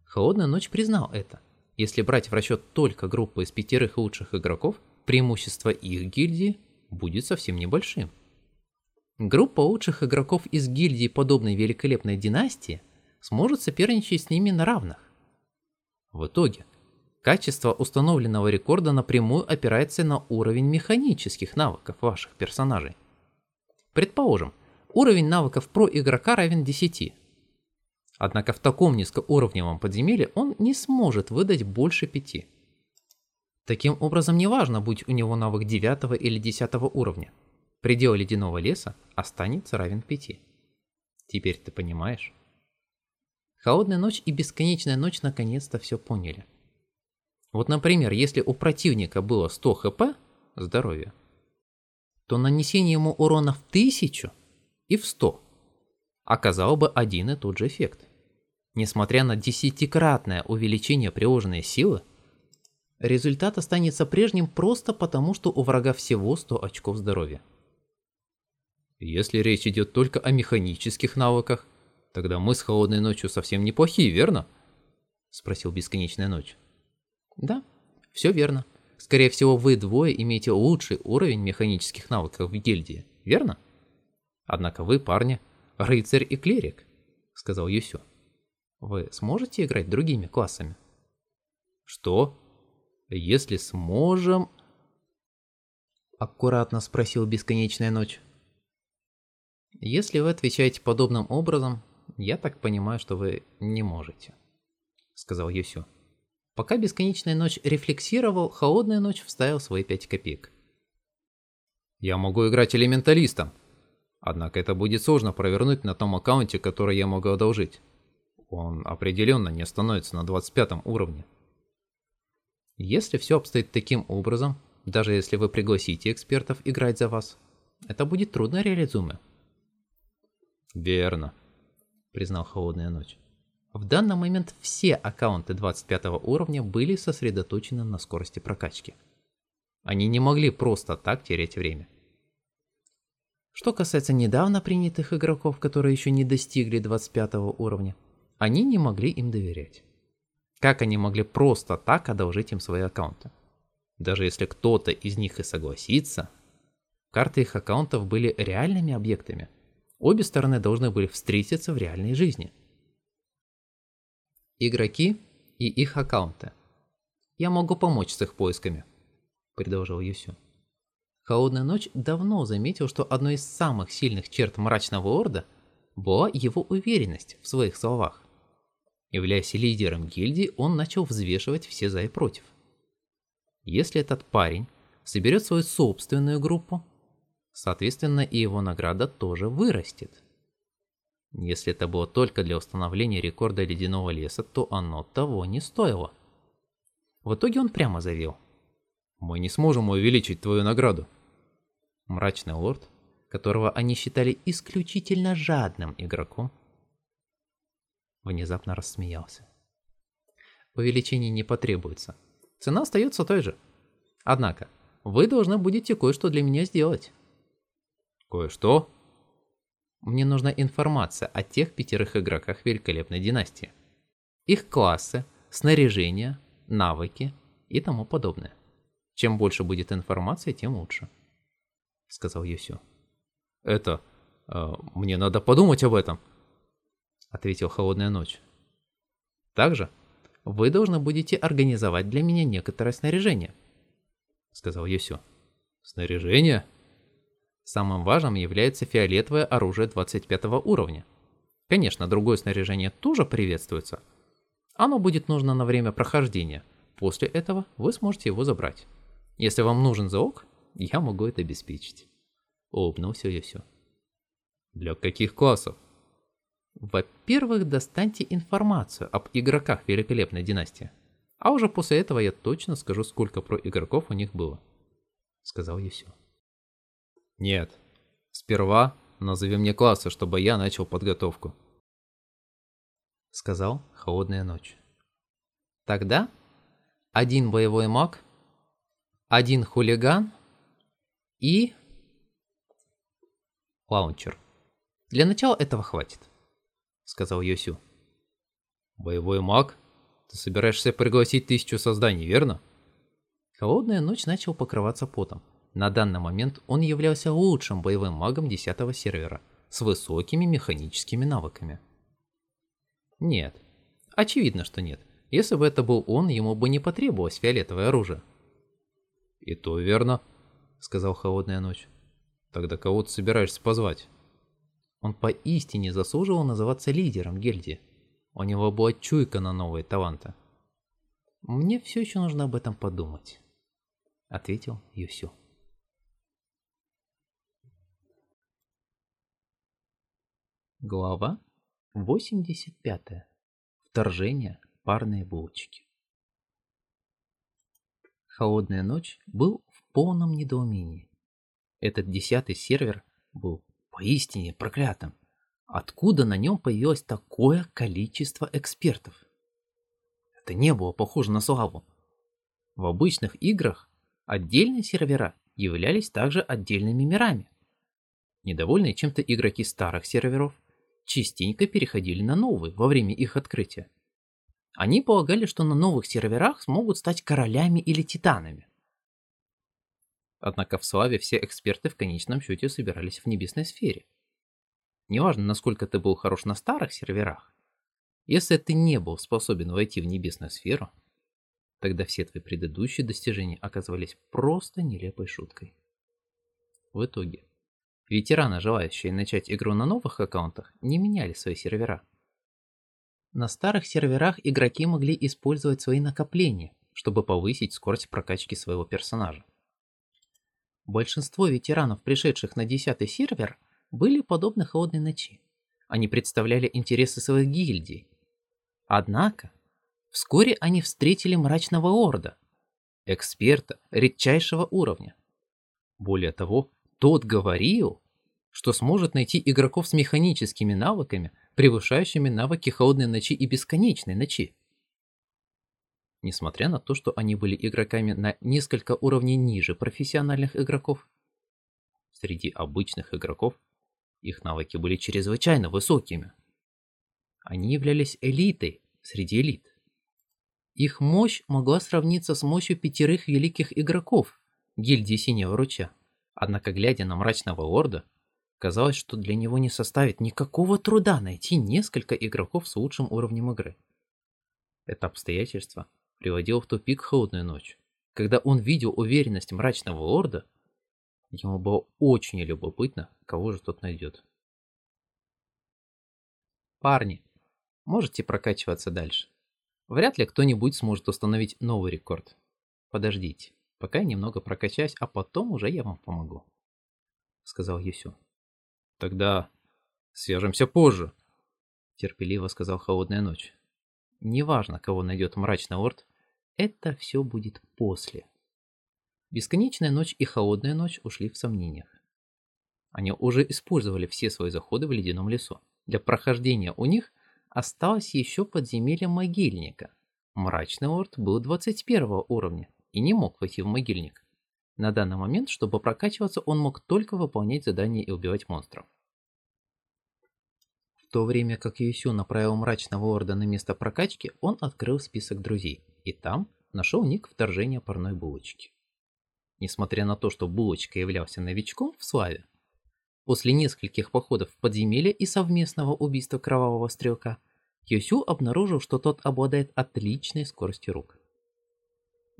Холодная ночь признал это. Если брать в расчет только группу из пятерых лучших игроков, преимущество их гильдии будет совсем небольшим. Группа лучших игроков из гильдии подобной великолепной династии сможет соперничать с ними на равных. В итоге, качество установленного рекорда напрямую опирается на уровень механических навыков ваших персонажей. Предположим, Уровень навыков про игрока равен 10. Однако в таком низкоуровневом подземелье он не сможет выдать больше 5. Таким образом, неважно, будь у него навык 9 или 10 уровня. Предел ледяного леса останется равен 5. Теперь ты понимаешь? Холодная ночь и бесконечная ночь наконец-то все поняли. Вот, например, если у противника было 100 хп, здоровья, то нанесение ему урона в 1000 и в 100 оказал бы один и тот же эффект. Несмотря на десятикратное увеличение приложенной силы, результат останется прежним просто потому, что у врага всего 100 очков здоровья. Если речь идет только о механических навыках, тогда мы с холодной ночью совсем неплохие, верно? Спросил Бесконечная Ночь. Да, все верно. Скорее всего, вы двое имеете лучший уровень механических навыков в гильдии, верно? Однако вы, парни, рыцарь и клирик, сказал Юсю. Вы сможете играть другими классами? Что? Если сможем... Аккуратно спросил Бесконечная Ночь. Если вы отвечаете подобным образом, я так понимаю, что вы не можете, сказал Юсю. Пока Бесконечная Ночь рефлексировал, Холодная Ночь вставил свои пять копеек. Я могу играть элементалистом, Однако это будет сложно провернуть на том аккаунте, который я могу одолжить. Он определенно не остановится на 25 уровне. Если все обстоит таким образом, даже если вы пригласите экспертов играть за вас, это будет трудно реализуемо. Верно, признал Холодная Ночь. В данный момент все аккаунты 25 уровня были сосредоточены на скорости прокачки. Они не могли просто так терять время. Что касается недавно принятых игроков, которые еще не достигли 25 уровня, они не могли им доверять. Как они могли просто так одолжить им свои аккаунты? Даже если кто-то из них и согласится, карты их аккаунтов были реальными объектами. Обе стороны должны были встретиться в реальной жизни. Игроки и их аккаунты. Я могу помочь с их поисками, предложил Юсю. Холодная ночь давно заметил, что одной из самых сильных черт мрачного орда была его уверенность в своих словах. Являясь лидером гильдии, он начал взвешивать все за и против. Если этот парень соберет свою собственную группу, соответственно и его награда тоже вырастет. Если это было только для установления рекорда ледяного леса, то оно того не стоило. В итоге он прямо заявил. «Мы не сможем увеличить твою награду». Мрачный лорд, которого они считали исключительно жадным игроком, внезапно рассмеялся. Увеличение не потребуется. Цена остается той же. Однако, вы должны будете кое-что для меня сделать. Кое-что? Мне нужна информация о тех пятерых игроках Великолепной Династии. Их классы, снаряжение, навыки и тому подобное. Чем больше будет информации, тем лучше. Сказал Юсю. Это... Э, мне надо подумать об этом. Ответил Холодная Ночь. Также вы должны будете организовать для меня некоторое снаряжение. Сказал Юсю. Снаряжение? Самым важным является фиолетовое оружие 25 уровня. Конечно, другое снаряжение тоже приветствуется. Оно будет нужно на время прохождения. После этого вы сможете его забрать. Если вам нужен залог, я могу это обеспечить. Улыбнулся я все. Для каких классов? Во-первых, достаньте информацию об игроках Великолепной Династии. А уже после этого я точно скажу, сколько про игроков у них было. Сказал я все. Нет. Сперва назови мне классы, чтобы я начал подготовку. Сказал Холодная Ночь. Тогда один боевой маг, один хулиган и... Лаунчер. Для начала этого хватит, сказал Йосю. Боевой маг? Ты собираешься пригласить тысячу созданий, верно? Холодная ночь начал покрываться потом. На данный момент он являлся лучшим боевым магом 10 сервера, с высокими механическими навыками. Нет. Очевидно, что нет. Если бы это был он, ему бы не потребовалось фиолетовое оружие. «И то верно», — сказал Холодная Ночь. «Тогда кого ты собираешься позвать?» Он поистине заслуживал называться лидером гильдии. У него была чуйка на новые таланты. «Мне все еще нужно об этом подумать», — ответил Юсю. Глава 85. Вторжение парные булочки. Холодная ночь был полном недоумении. Этот десятый сервер был поистине проклятым. Откуда на нем появилось такое количество экспертов? Это не было похоже на славу. В обычных играх отдельные сервера являлись также отдельными мирами. Недовольные чем-то игроки старых серверов частенько переходили на новые во время их открытия. Они полагали, что на новых серверах смогут стать королями или титанами. Однако в славе все эксперты в конечном счете собирались в небесной сфере. Неважно, насколько ты был хорош на старых серверах, если ты не был способен войти в небесную сферу, тогда все твои предыдущие достижения оказывались просто нелепой шуткой. В итоге, ветераны, желающие начать игру на новых аккаунтах, не меняли свои сервера. На старых серверах игроки могли использовать свои накопления, чтобы повысить скорость прокачки своего персонажа. Большинство ветеранов, пришедших на 10 сервер, были подобны Холодной Ночи. Они представляли интересы своих гильдий. Однако, вскоре они встретили Мрачного Орда, эксперта редчайшего уровня. Более того, тот говорил, что сможет найти игроков с механическими навыками, превышающими навыки Холодной Ночи и Бесконечной Ночи. Несмотря на то, что они были игроками на несколько уровней ниже профессиональных игроков, среди обычных игроков их навыки были чрезвычайно высокими. Они являлись элитой среди элит. Их мощь могла сравниться с мощью пятерых великих игроков гильдии Синего Ручья. Однако, глядя на Мрачного Лорда, казалось, что для него не составит никакого труда найти несколько игроков с лучшим уровнем игры. Это обстоятельство приводил в тупик холодную ночь. Когда он видел уверенность мрачного лорда, Ему было очень любопытно, кого же тот найдет. Парни, можете прокачиваться дальше. Вряд ли кто-нибудь сможет установить новый рекорд. Подождите, пока я немного прокачаюсь, а потом уже я вам помогу. Сказал Юсю. Тогда свяжемся позже, терпеливо сказал Холодная Ночь. Неважно, кого найдет Мрачный Орд, это все будет после. Бесконечная ночь и холодная ночь ушли в сомнениях. Они уже использовали все свои заходы в ледяном лесу. Для прохождения у них осталось еще подземелье могильника. Мрачный орд был 21 уровня и не мог войти в могильник. На данный момент, чтобы прокачиваться, он мог только выполнять задания и убивать монстров. В то время как Юсю направил Мрачного Орда на место прокачки, он открыл список друзей, и там нашел ник вторжения парной булочки. Несмотря на то, что булочка являлся новичком в славе, после нескольких походов в подземелье и совместного убийства кровавого стрелка, Юсю обнаружил, что тот обладает отличной скоростью рук.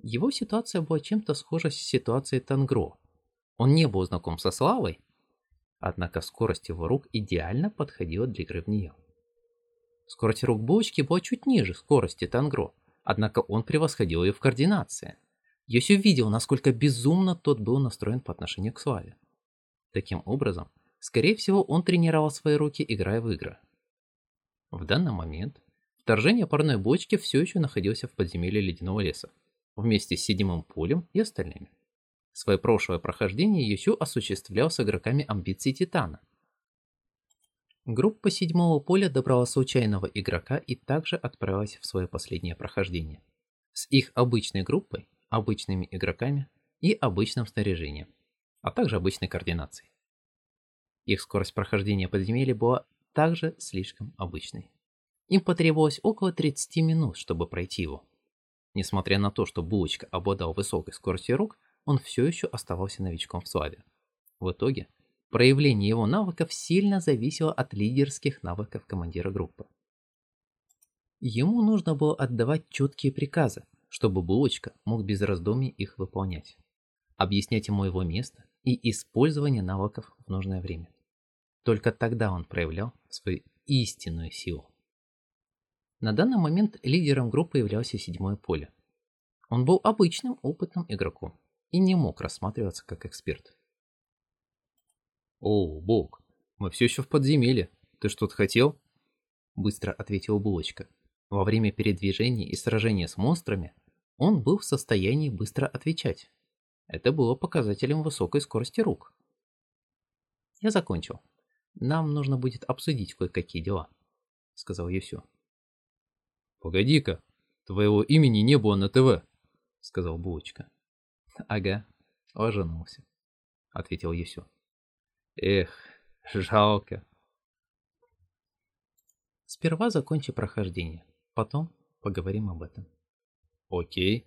Его ситуация была чем-то схожа с ситуацией Тангро. Он не был знаком со Славой, однако скорость его рук идеально подходила для игры в нее. Скорость рук булочки была чуть ниже скорости Тангро, однако он превосходил ее в координации. Йоси видел, насколько безумно тот был настроен по отношению к Славе. Таким образом, скорее всего, он тренировал свои руки, играя в игры. В данный момент вторжение парной бочки все еще находился в подземелье Ледяного леса, вместе с седьмым полем и остальными. Свое прошлое прохождение Юсю осуществлял с игроками амбиций Титана. Группа седьмого поля добрала случайного игрока и также отправилась в свое последнее прохождение. С их обычной группой обычными игроками и обычным снаряжением, а также обычной координацией. Их скорость прохождения подземелья была также слишком обычной. Им потребовалось около 30 минут, чтобы пройти его. Несмотря на то, что Булочка обладал высокой скоростью рук, он все еще оставался новичком в славе. В итоге, проявление его навыков сильно зависело от лидерских навыков командира группы. Ему нужно было отдавать четкие приказы, чтобы Булочка мог без раздумий их выполнять, объяснять ему его место и использование навыков в нужное время. Только тогда он проявлял свою истинную силу. На данный момент лидером группы являлся седьмое поле. Он был обычным опытным игроком и не мог рассматриваться как эксперт. «О, Бог, мы все еще в подземелье. Ты что-то хотел?» Быстро ответил Булочка. Во время передвижения и сражения с монстрами он был в состоянии быстро отвечать. Это было показателем высокой скорости рук. «Я закончил. Нам нужно будет обсудить кое-какие дела», — сказал Юсю. «Погоди-ка, твоего имени не было на ТВ», — сказал Булочка. «Ага, оженулся», — ответил Юсю. «Эх, жалко». «Сперва закончи прохождение, потом поговорим об этом». Окей.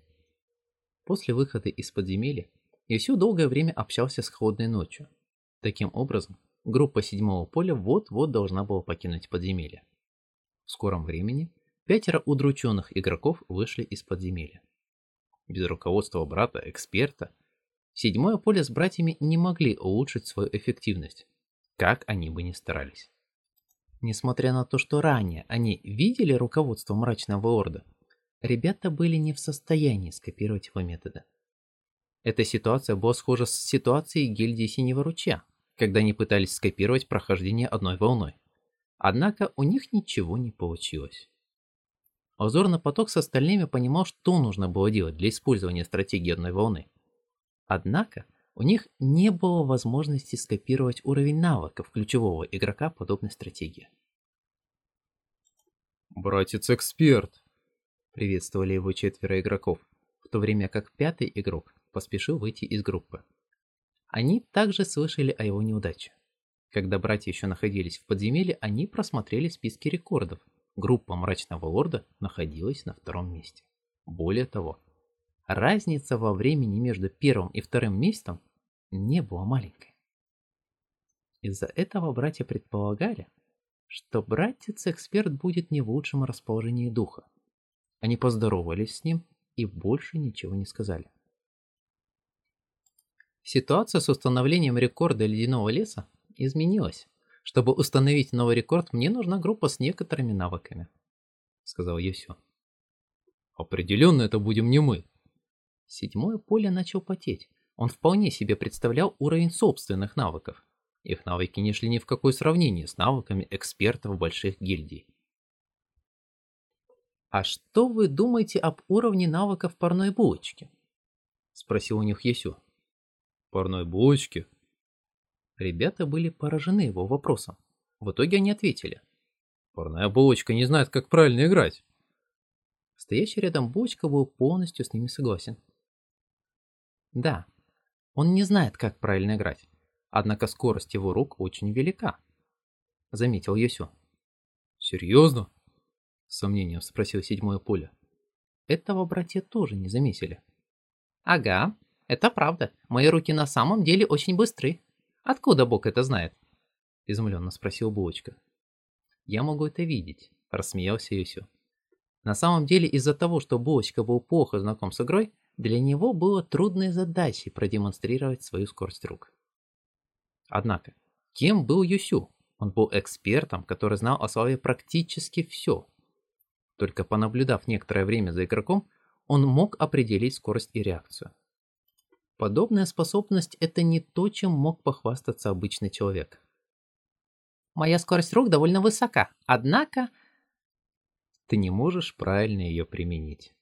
После выхода из подземелья Юсю долгое время общался с Холодной Ночью. Таким образом, группа седьмого поля вот-вот должна была покинуть подземелье. В скором времени пятеро удрученных игроков вышли из подземелья. Без руководства брата-эксперта, седьмое поле с братьями не могли улучшить свою эффективность, как они бы ни старались. Несмотря на то, что ранее они видели руководство Мрачного Орда, ребята были не в состоянии скопировать его методы. Эта ситуация была схожа с ситуацией гильдии Синего Ручья, когда они пытались скопировать прохождение одной волной. Однако у них ничего не получилось. Озорный поток с остальными понимал, что нужно было делать для использования стратегии одной волны. Однако у них не было возможности скопировать уровень навыков ключевого игрока подобной стратегии. «Братец-эксперт!» Приветствовали его четверо игроков, в то время как пятый игрок поспешил выйти из группы. Они также слышали о его неудаче. Когда братья еще находились в подземелье, они просмотрели списки рекордов. Группа Мрачного Лорда находилась на втором месте. Более того, разница во времени между первым и вторым местом не была маленькой. Из-за этого братья предполагали, что братец-эксперт будет не в лучшем расположении духа. Они поздоровались с ним и больше ничего не сказали. Ситуация с установлением рекорда ледяного леса изменилась. Чтобы установить новый рекорд, мне нужна группа с некоторыми навыками, сказал Юсю. Определенно это будем не мы. Седьмое поле начал потеть. Он вполне себе представлял уровень собственных навыков. Их навыки не шли ни в какое сравнение с навыками экспертов больших гильдий. «А что вы думаете об уровне навыков парной булочки?» — спросил у них Есю. «Парной булочки?» Ребята были поражены его вопросом. В итоге они ответили. «Парная булочка не знает, как правильно играть». Стоящий рядом булочка был полностью с ними согласен. Да, он не знает, как правильно играть, однако скорость его рук очень велика, заметил Йосю. Серьезно? С сомнением спросил седьмое поле. Этого братья тоже не заметили. Ага, это правда. Мои руки на самом деле очень быстры. Откуда Бог это знает? Изумленно спросил Булочка. Я могу это видеть, рассмеялся Юсю. На самом деле из-за того, что Булочка был плохо знаком с игрой, для него было трудной задачей продемонстрировать свою скорость рук. Однако, кем был Юсю? Он был экспертом, который знал о славе практически все. Только понаблюдав некоторое время за игроком, он мог определить скорость и реакцию. Подобная способность – это не то, чем мог похвастаться обычный человек. Моя скорость рук довольно высока, однако... Ты не можешь правильно ее применить.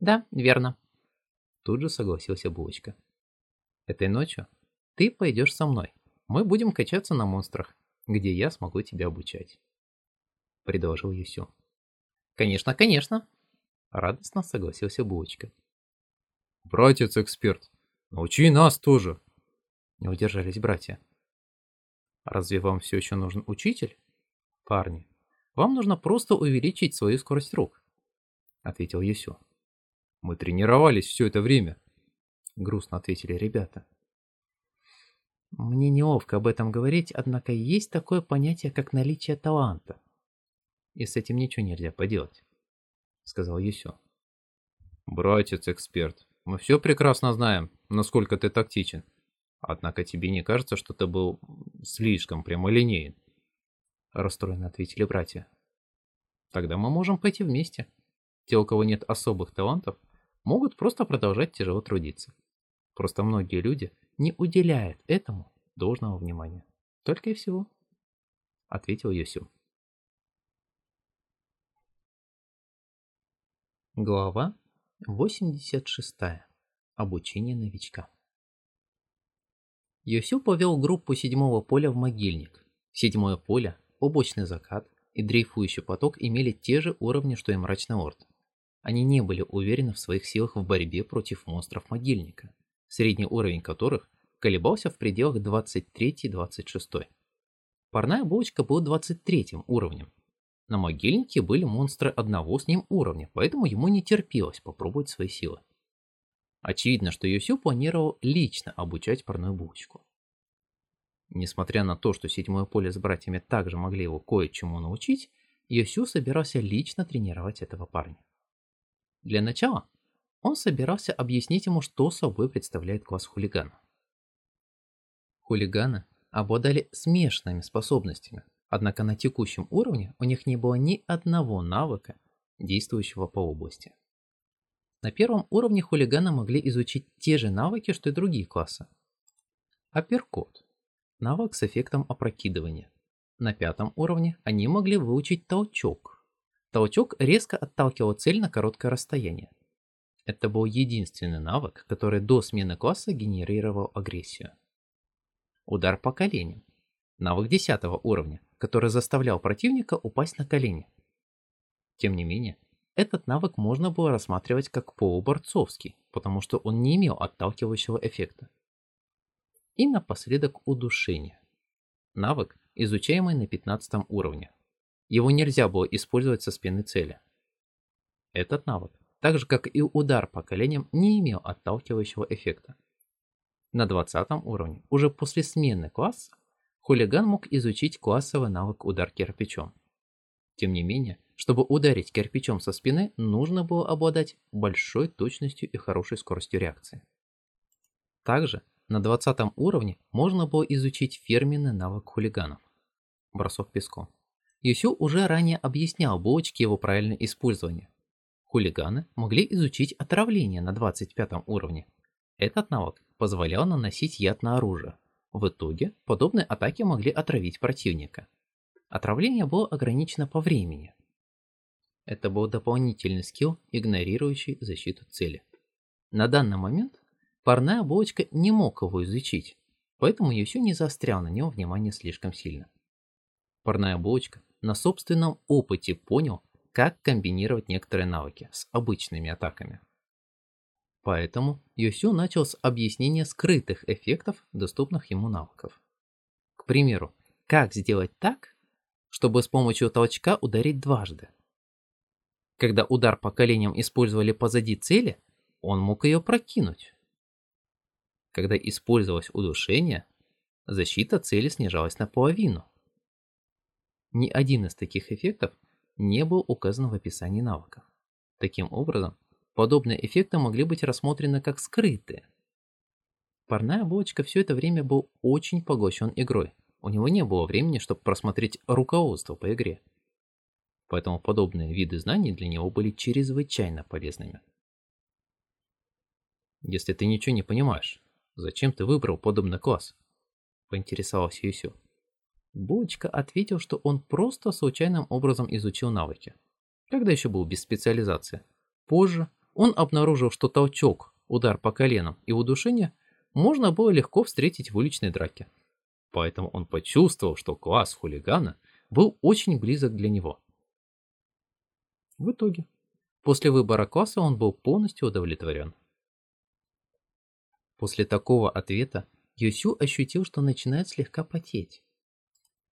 Да, верно. Тут же согласился Булочка. Этой ночью ты пойдешь со мной. Мы будем качаться на монстрах, где я смогу тебя обучать. Предложил Юсю. Конечно, конечно. Радостно согласился Булочка. Братец-эксперт, научи нас тоже. Не удержались братья. Разве вам все еще нужен учитель? Парни, вам нужно просто увеличить свою скорость рук, ответил Юсю. Мы тренировались все это время. Грустно ответили ребята. Мне неловко об этом говорить, однако есть такое понятие, как наличие таланта. И с этим ничего нельзя поделать, сказал Юсю. Братец-эксперт, мы все прекрасно знаем, насколько ты тактичен. Однако тебе не кажется, что ты был слишком прямолинеен? Расстроенно ответили братья. Тогда мы можем пойти вместе. Те, у кого нет особых талантов, могут просто продолжать тяжело трудиться. Просто многие люди не уделяют этому должного внимания. Только и всего, ответил Юсю. Глава 86. Обучение новичка. Юсю повел группу седьмого поля в могильник. Седьмое поле, облачный закат и дрейфующий поток имели те же уровни, что и мрачный орд. Они не были уверены в своих силах в борьбе против монстров могильника, средний уровень которых колебался в пределах 23-26. Парная булочка был 23 уровнем. На могильнике были монстры одного с ним уровня, поэтому ему не терпелось попробовать свои силы. Очевидно, что Юсю планировал лично обучать парную булочку. Несмотря на то, что седьмое поле с братьями также могли его кое-чему научить, Йосю собирался лично тренировать этого парня. Для начала он собирался объяснить ему, что собой представляет класс хулигана. Хулиганы обладали смешанными способностями, однако на текущем уровне у них не было ни одного навыка, действующего по области. На первом уровне хулиганы могли изучить те же навыки, что и другие классы. Апперкот – навык с эффектом опрокидывания. На пятом уровне они могли выучить толчок – Толчок резко отталкивал цель на короткое расстояние. Это был единственный навык, который до смены класса генерировал агрессию. Удар по коленям. Навык 10 уровня, который заставлял противника упасть на колени. Тем не менее, этот навык можно было рассматривать как полуборцовский, потому что он не имел отталкивающего эффекта. И напоследок удушение. Навык, изучаемый на 15 уровне. Его нельзя было использовать со спины цели. Этот навык, так же как и удар по коленям, не имел отталкивающего эффекта. На 20 уровне, уже после смены класса, хулиган мог изучить классовый навык удар кирпичом. Тем не менее, чтобы ударить кирпичом со спины, нужно было обладать большой точностью и хорошей скоростью реакции. Также на 20 уровне можно было изучить фирменный навык хулиганов – бросок песком. Юсю уже ранее объяснял булочке его правильное использование. Хулиганы могли изучить отравление на 25 уровне. Этот навык позволял наносить яд на оружие. В итоге подобные атаки могли отравить противника. Отравление было ограничено по времени. Это был дополнительный скилл, игнорирующий защиту цели. На данный момент парная булочка не мог его изучить, поэтому Юсю не заострял на нем внимание слишком сильно. Парная булочка на собственном опыте понял, как комбинировать некоторые навыки с обычными атаками. Поэтому Юсю начал с объяснения скрытых эффектов доступных ему навыков. К примеру, как сделать так, чтобы с помощью толчка ударить дважды. Когда удар по коленям использовали позади цели, он мог ее прокинуть. Когда использовалось удушение, защита цели снижалась наполовину. Ни один из таких эффектов не был указан в описании навыков. Таким образом, подобные эффекты могли быть рассмотрены как скрытые. Парная булочка все это время был очень поглощен игрой. У него не было времени, чтобы просмотреть руководство по игре. Поэтому подобные виды знаний для него были чрезвычайно полезными. «Если ты ничего не понимаешь, зачем ты выбрал подобный класс?» – поинтересовался Юсю. Булочка ответил, что он просто случайным образом изучил навыки. Когда еще был без специализации. Позже он обнаружил, что толчок, удар по коленам и удушение можно было легко встретить в уличной драке. Поэтому он почувствовал, что класс хулигана был очень близок для него. В итоге, после выбора класса он был полностью удовлетворен. После такого ответа Юсю ощутил, что начинает слегка потеть.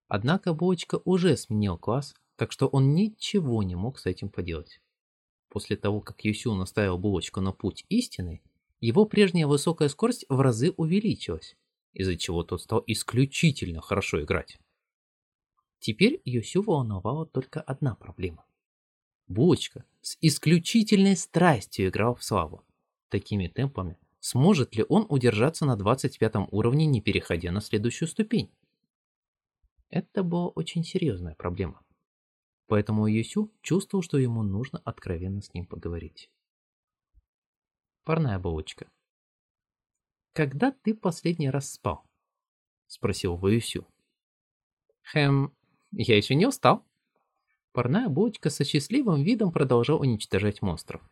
Однако Булочка уже сменил класс, так что он ничего не мог с этим поделать. После того, как Юсю наставил Булочку на путь истины, его прежняя высокая скорость в разы увеличилась, из-за чего тот стал исключительно хорошо играть. Теперь Юсю волновала только одна проблема. Булочка с исключительной страстью играл в славу. Такими темпами сможет ли он удержаться на 25 уровне, не переходя на следующую ступень? Это была очень серьезная проблема. Поэтому Юсю чувствовал, что ему нужно откровенно с ним поговорить. Парная булочка. «Когда ты последний раз спал?» Спросил Юсю. «Хэм, я еще не устал». Парная булочка со счастливым видом продолжал уничтожать монстров.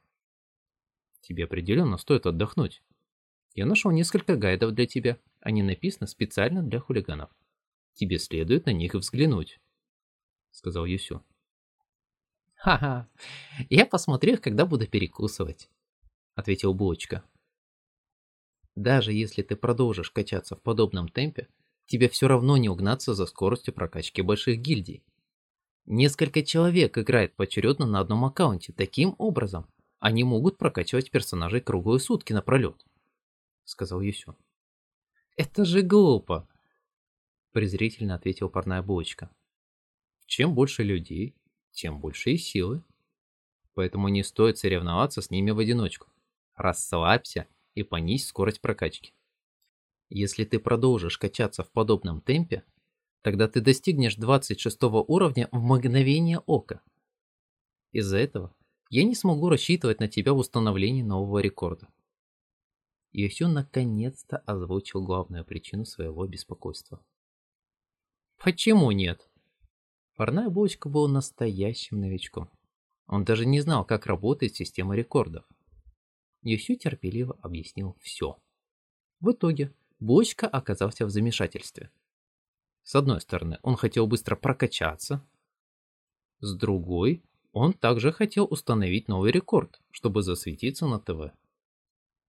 «Тебе определенно стоит отдохнуть. Я нашел несколько гайдов для тебя. Они написаны специально для хулиганов тебе следует на них взглянуть», — сказал Юсю. «Ха-ха, я посмотрю их, когда буду перекусывать», — ответил Булочка. «Даже если ты продолжишь качаться в подобном темпе, тебе все равно не угнаться за скоростью прокачки больших гильдий. Несколько человек играет поочередно на одном аккаунте. Таким образом, они могут прокачивать персонажей круглые сутки напролет», — сказал Юсю. «Это же глупо презрительно ответила парная булочка. Чем больше людей, тем больше и силы. Поэтому не стоит соревноваться с ними в одиночку. Расслабься и понизь скорость прокачки. Если ты продолжишь качаться в подобном темпе, тогда ты достигнешь 26 уровня в мгновение ока. Из-за этого я не смогу рассчитывать на тебя в установлении нового рекорда. Йосю наконец-то озвучил главную причину своего беспокойства. Почему нет? Парная булочка был настоящим новичком. Он даже не знал, как работает система рекордов. Юсю терпеливо объяснил все. В итоге булочка оказался в замешательстве. С одной стороны, он хотел быстро прокачаться. С другой, он также хотел установить новый рекорд, чтобы засветиться на ТВ.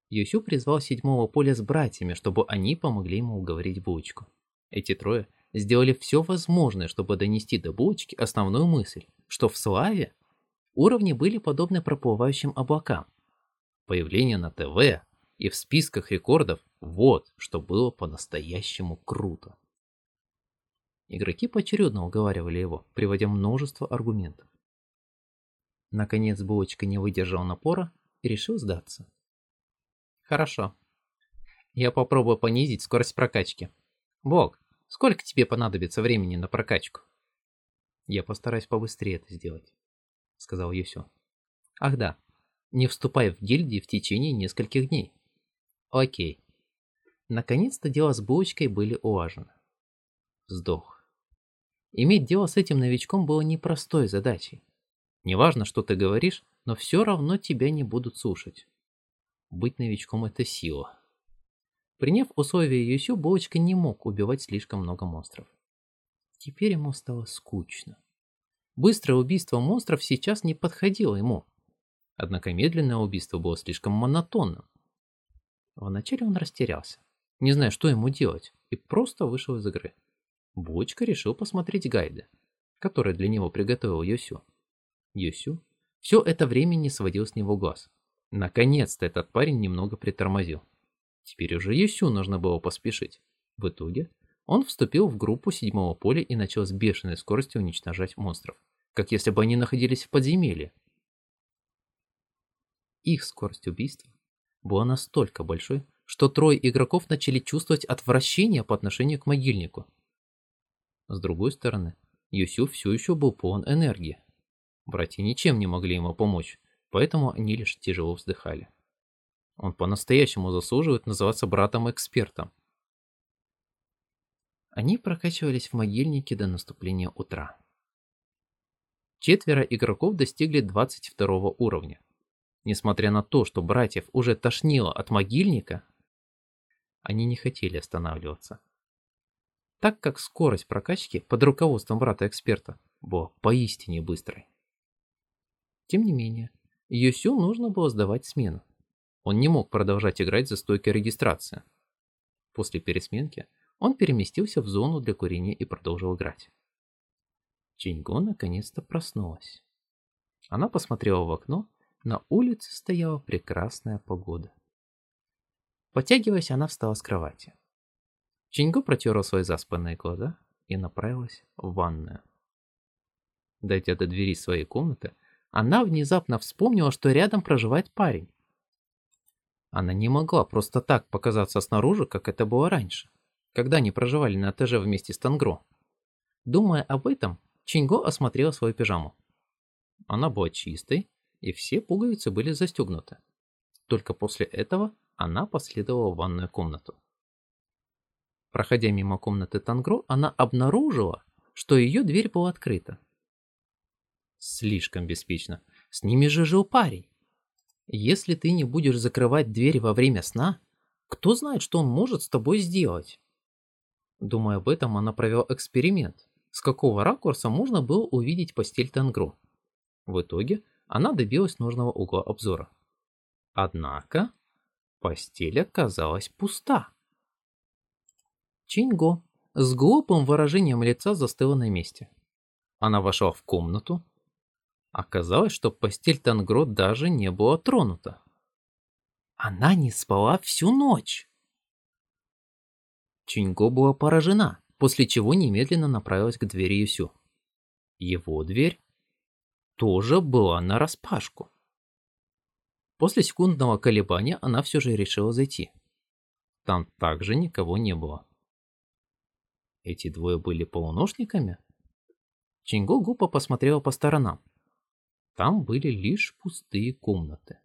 Юсю призвал седьмого поля с братьями, чтобы они помогли ему уговорить булочку. Эти трое сделали все возможное, чтобы донести до булочки основную мысль, что в славе уровни были подобны проплывающим облакам. Появление на ТВ и в списках рекордов – вот что было по-настоящему круто. Игроки поочередно уговаривали его, приводя множество аргументов. Наконец булочка не выдержал напора и решил сдаться. Хорошо. Я попробую понизить скорость прокачки. Бог, сколько тебе понадобится времени на прокачку? Я постараюсь побыстрее это сделать, сказал Юсю. Ах да, не вступай в гильдии в течение нескольких дней. Окей. Наконец-то дело с булочкой были улажены. Вздох. Иметь дело с этим новичком было непростой задачей. Неважно, что ты говоришь, но все равно тебя не будут слушать. Быть новичком – это сила. Приняв условия Юсю, Булочка не мог убивать слишком много монстров. Теперь ему стало скучно. Быстрое убийство монстров сейчас не подходило ему. Однако медленное убийство было слишком монотонным. Вначале он растерялся, не зная, что ему делать, и просто вышел из игры. Булочка решил посмотреть гайды, которые для него приготовил Юсю. Юсю все это время не сводил с него глаз. Наконец-то этот парень немного притормозил. Теперь уже Юсю нужно было поспешить. В итоге он вступил в группу седьмого поля и начал с бешеной скоростью уничтожать монстров, как если бы они находились в подземелье. Их скорость убийства была настолько большой, что трое игроков начали чувствовать отвращение по отношению к могильнику. С другой стороны, Юсю все еще был полон энергии. Братья ничем не могли ему помочь, поэтому они лишь тяжело вздыхали. Он по-настоящему заслуживает называться братом-экспертом. Они прокачивались в могильнике до наступления утра. Четверо игроков достигли 22 уровня. Несмотря на то, что братьев уже тошнило от могильника, они не хотели останавливаться. Так как скорость прокачки под руководством брата-эксперта была поистине быстрой. Тем не менее, Юсю нужно было сдавать смену. Он не мог продолжать играть за стойкой регистрации. После пересменки он переместился в зону для курения и продолжил играть. Чиньго наконец-то проснулась. Она посмотрела в окно, на улице стояла прекрасная погода. Потягиваясь, она встала с кровати. Чиньго протерла свои заспанные глаза и направилась в ванную. Дойдя до двери своей комнаты, она внезапно вспомнила, что рядом проживает парень. Она не могла просто так показаться снаружи, как это было раньше, когда они проживали на этаже вместе с Тангро. Думая об этом, Чинго осмотрела свою пижаму. Она была чистой, и все пуговицы были застегнуты. Только после этого она последовала в ванную комнату. Проходя мимо комнаты Тангро, она обнаружила, что ее дверь была открыта. Слишком беспечно. С ними же жил парень. Если ты не будешь закрывать дверь во время сна, кто знает, что он может с тобой сделать? Думая об этом, она провела эксперимент, с какого ракурса можно было увидеть постель Тангро. В итоге она добилась нужного угла обзора. Однако постель оказалась пуста. Чинго с глупым выражением лица застыла на месте. Она вошла в комнату, Оказалось, что постель Тангро даже не была тронута. Она не спала всю ночь. Чинго была поражена, после чего немедленно направилась к двери Юсю. Его дверь тоже была нараспашку. После секундного колебания она все же решила зайти. Там также никого не было. Эти двое были полуношниками? Чинго глупо посмотрела по сторонам. Там были лишь пустые комнаты.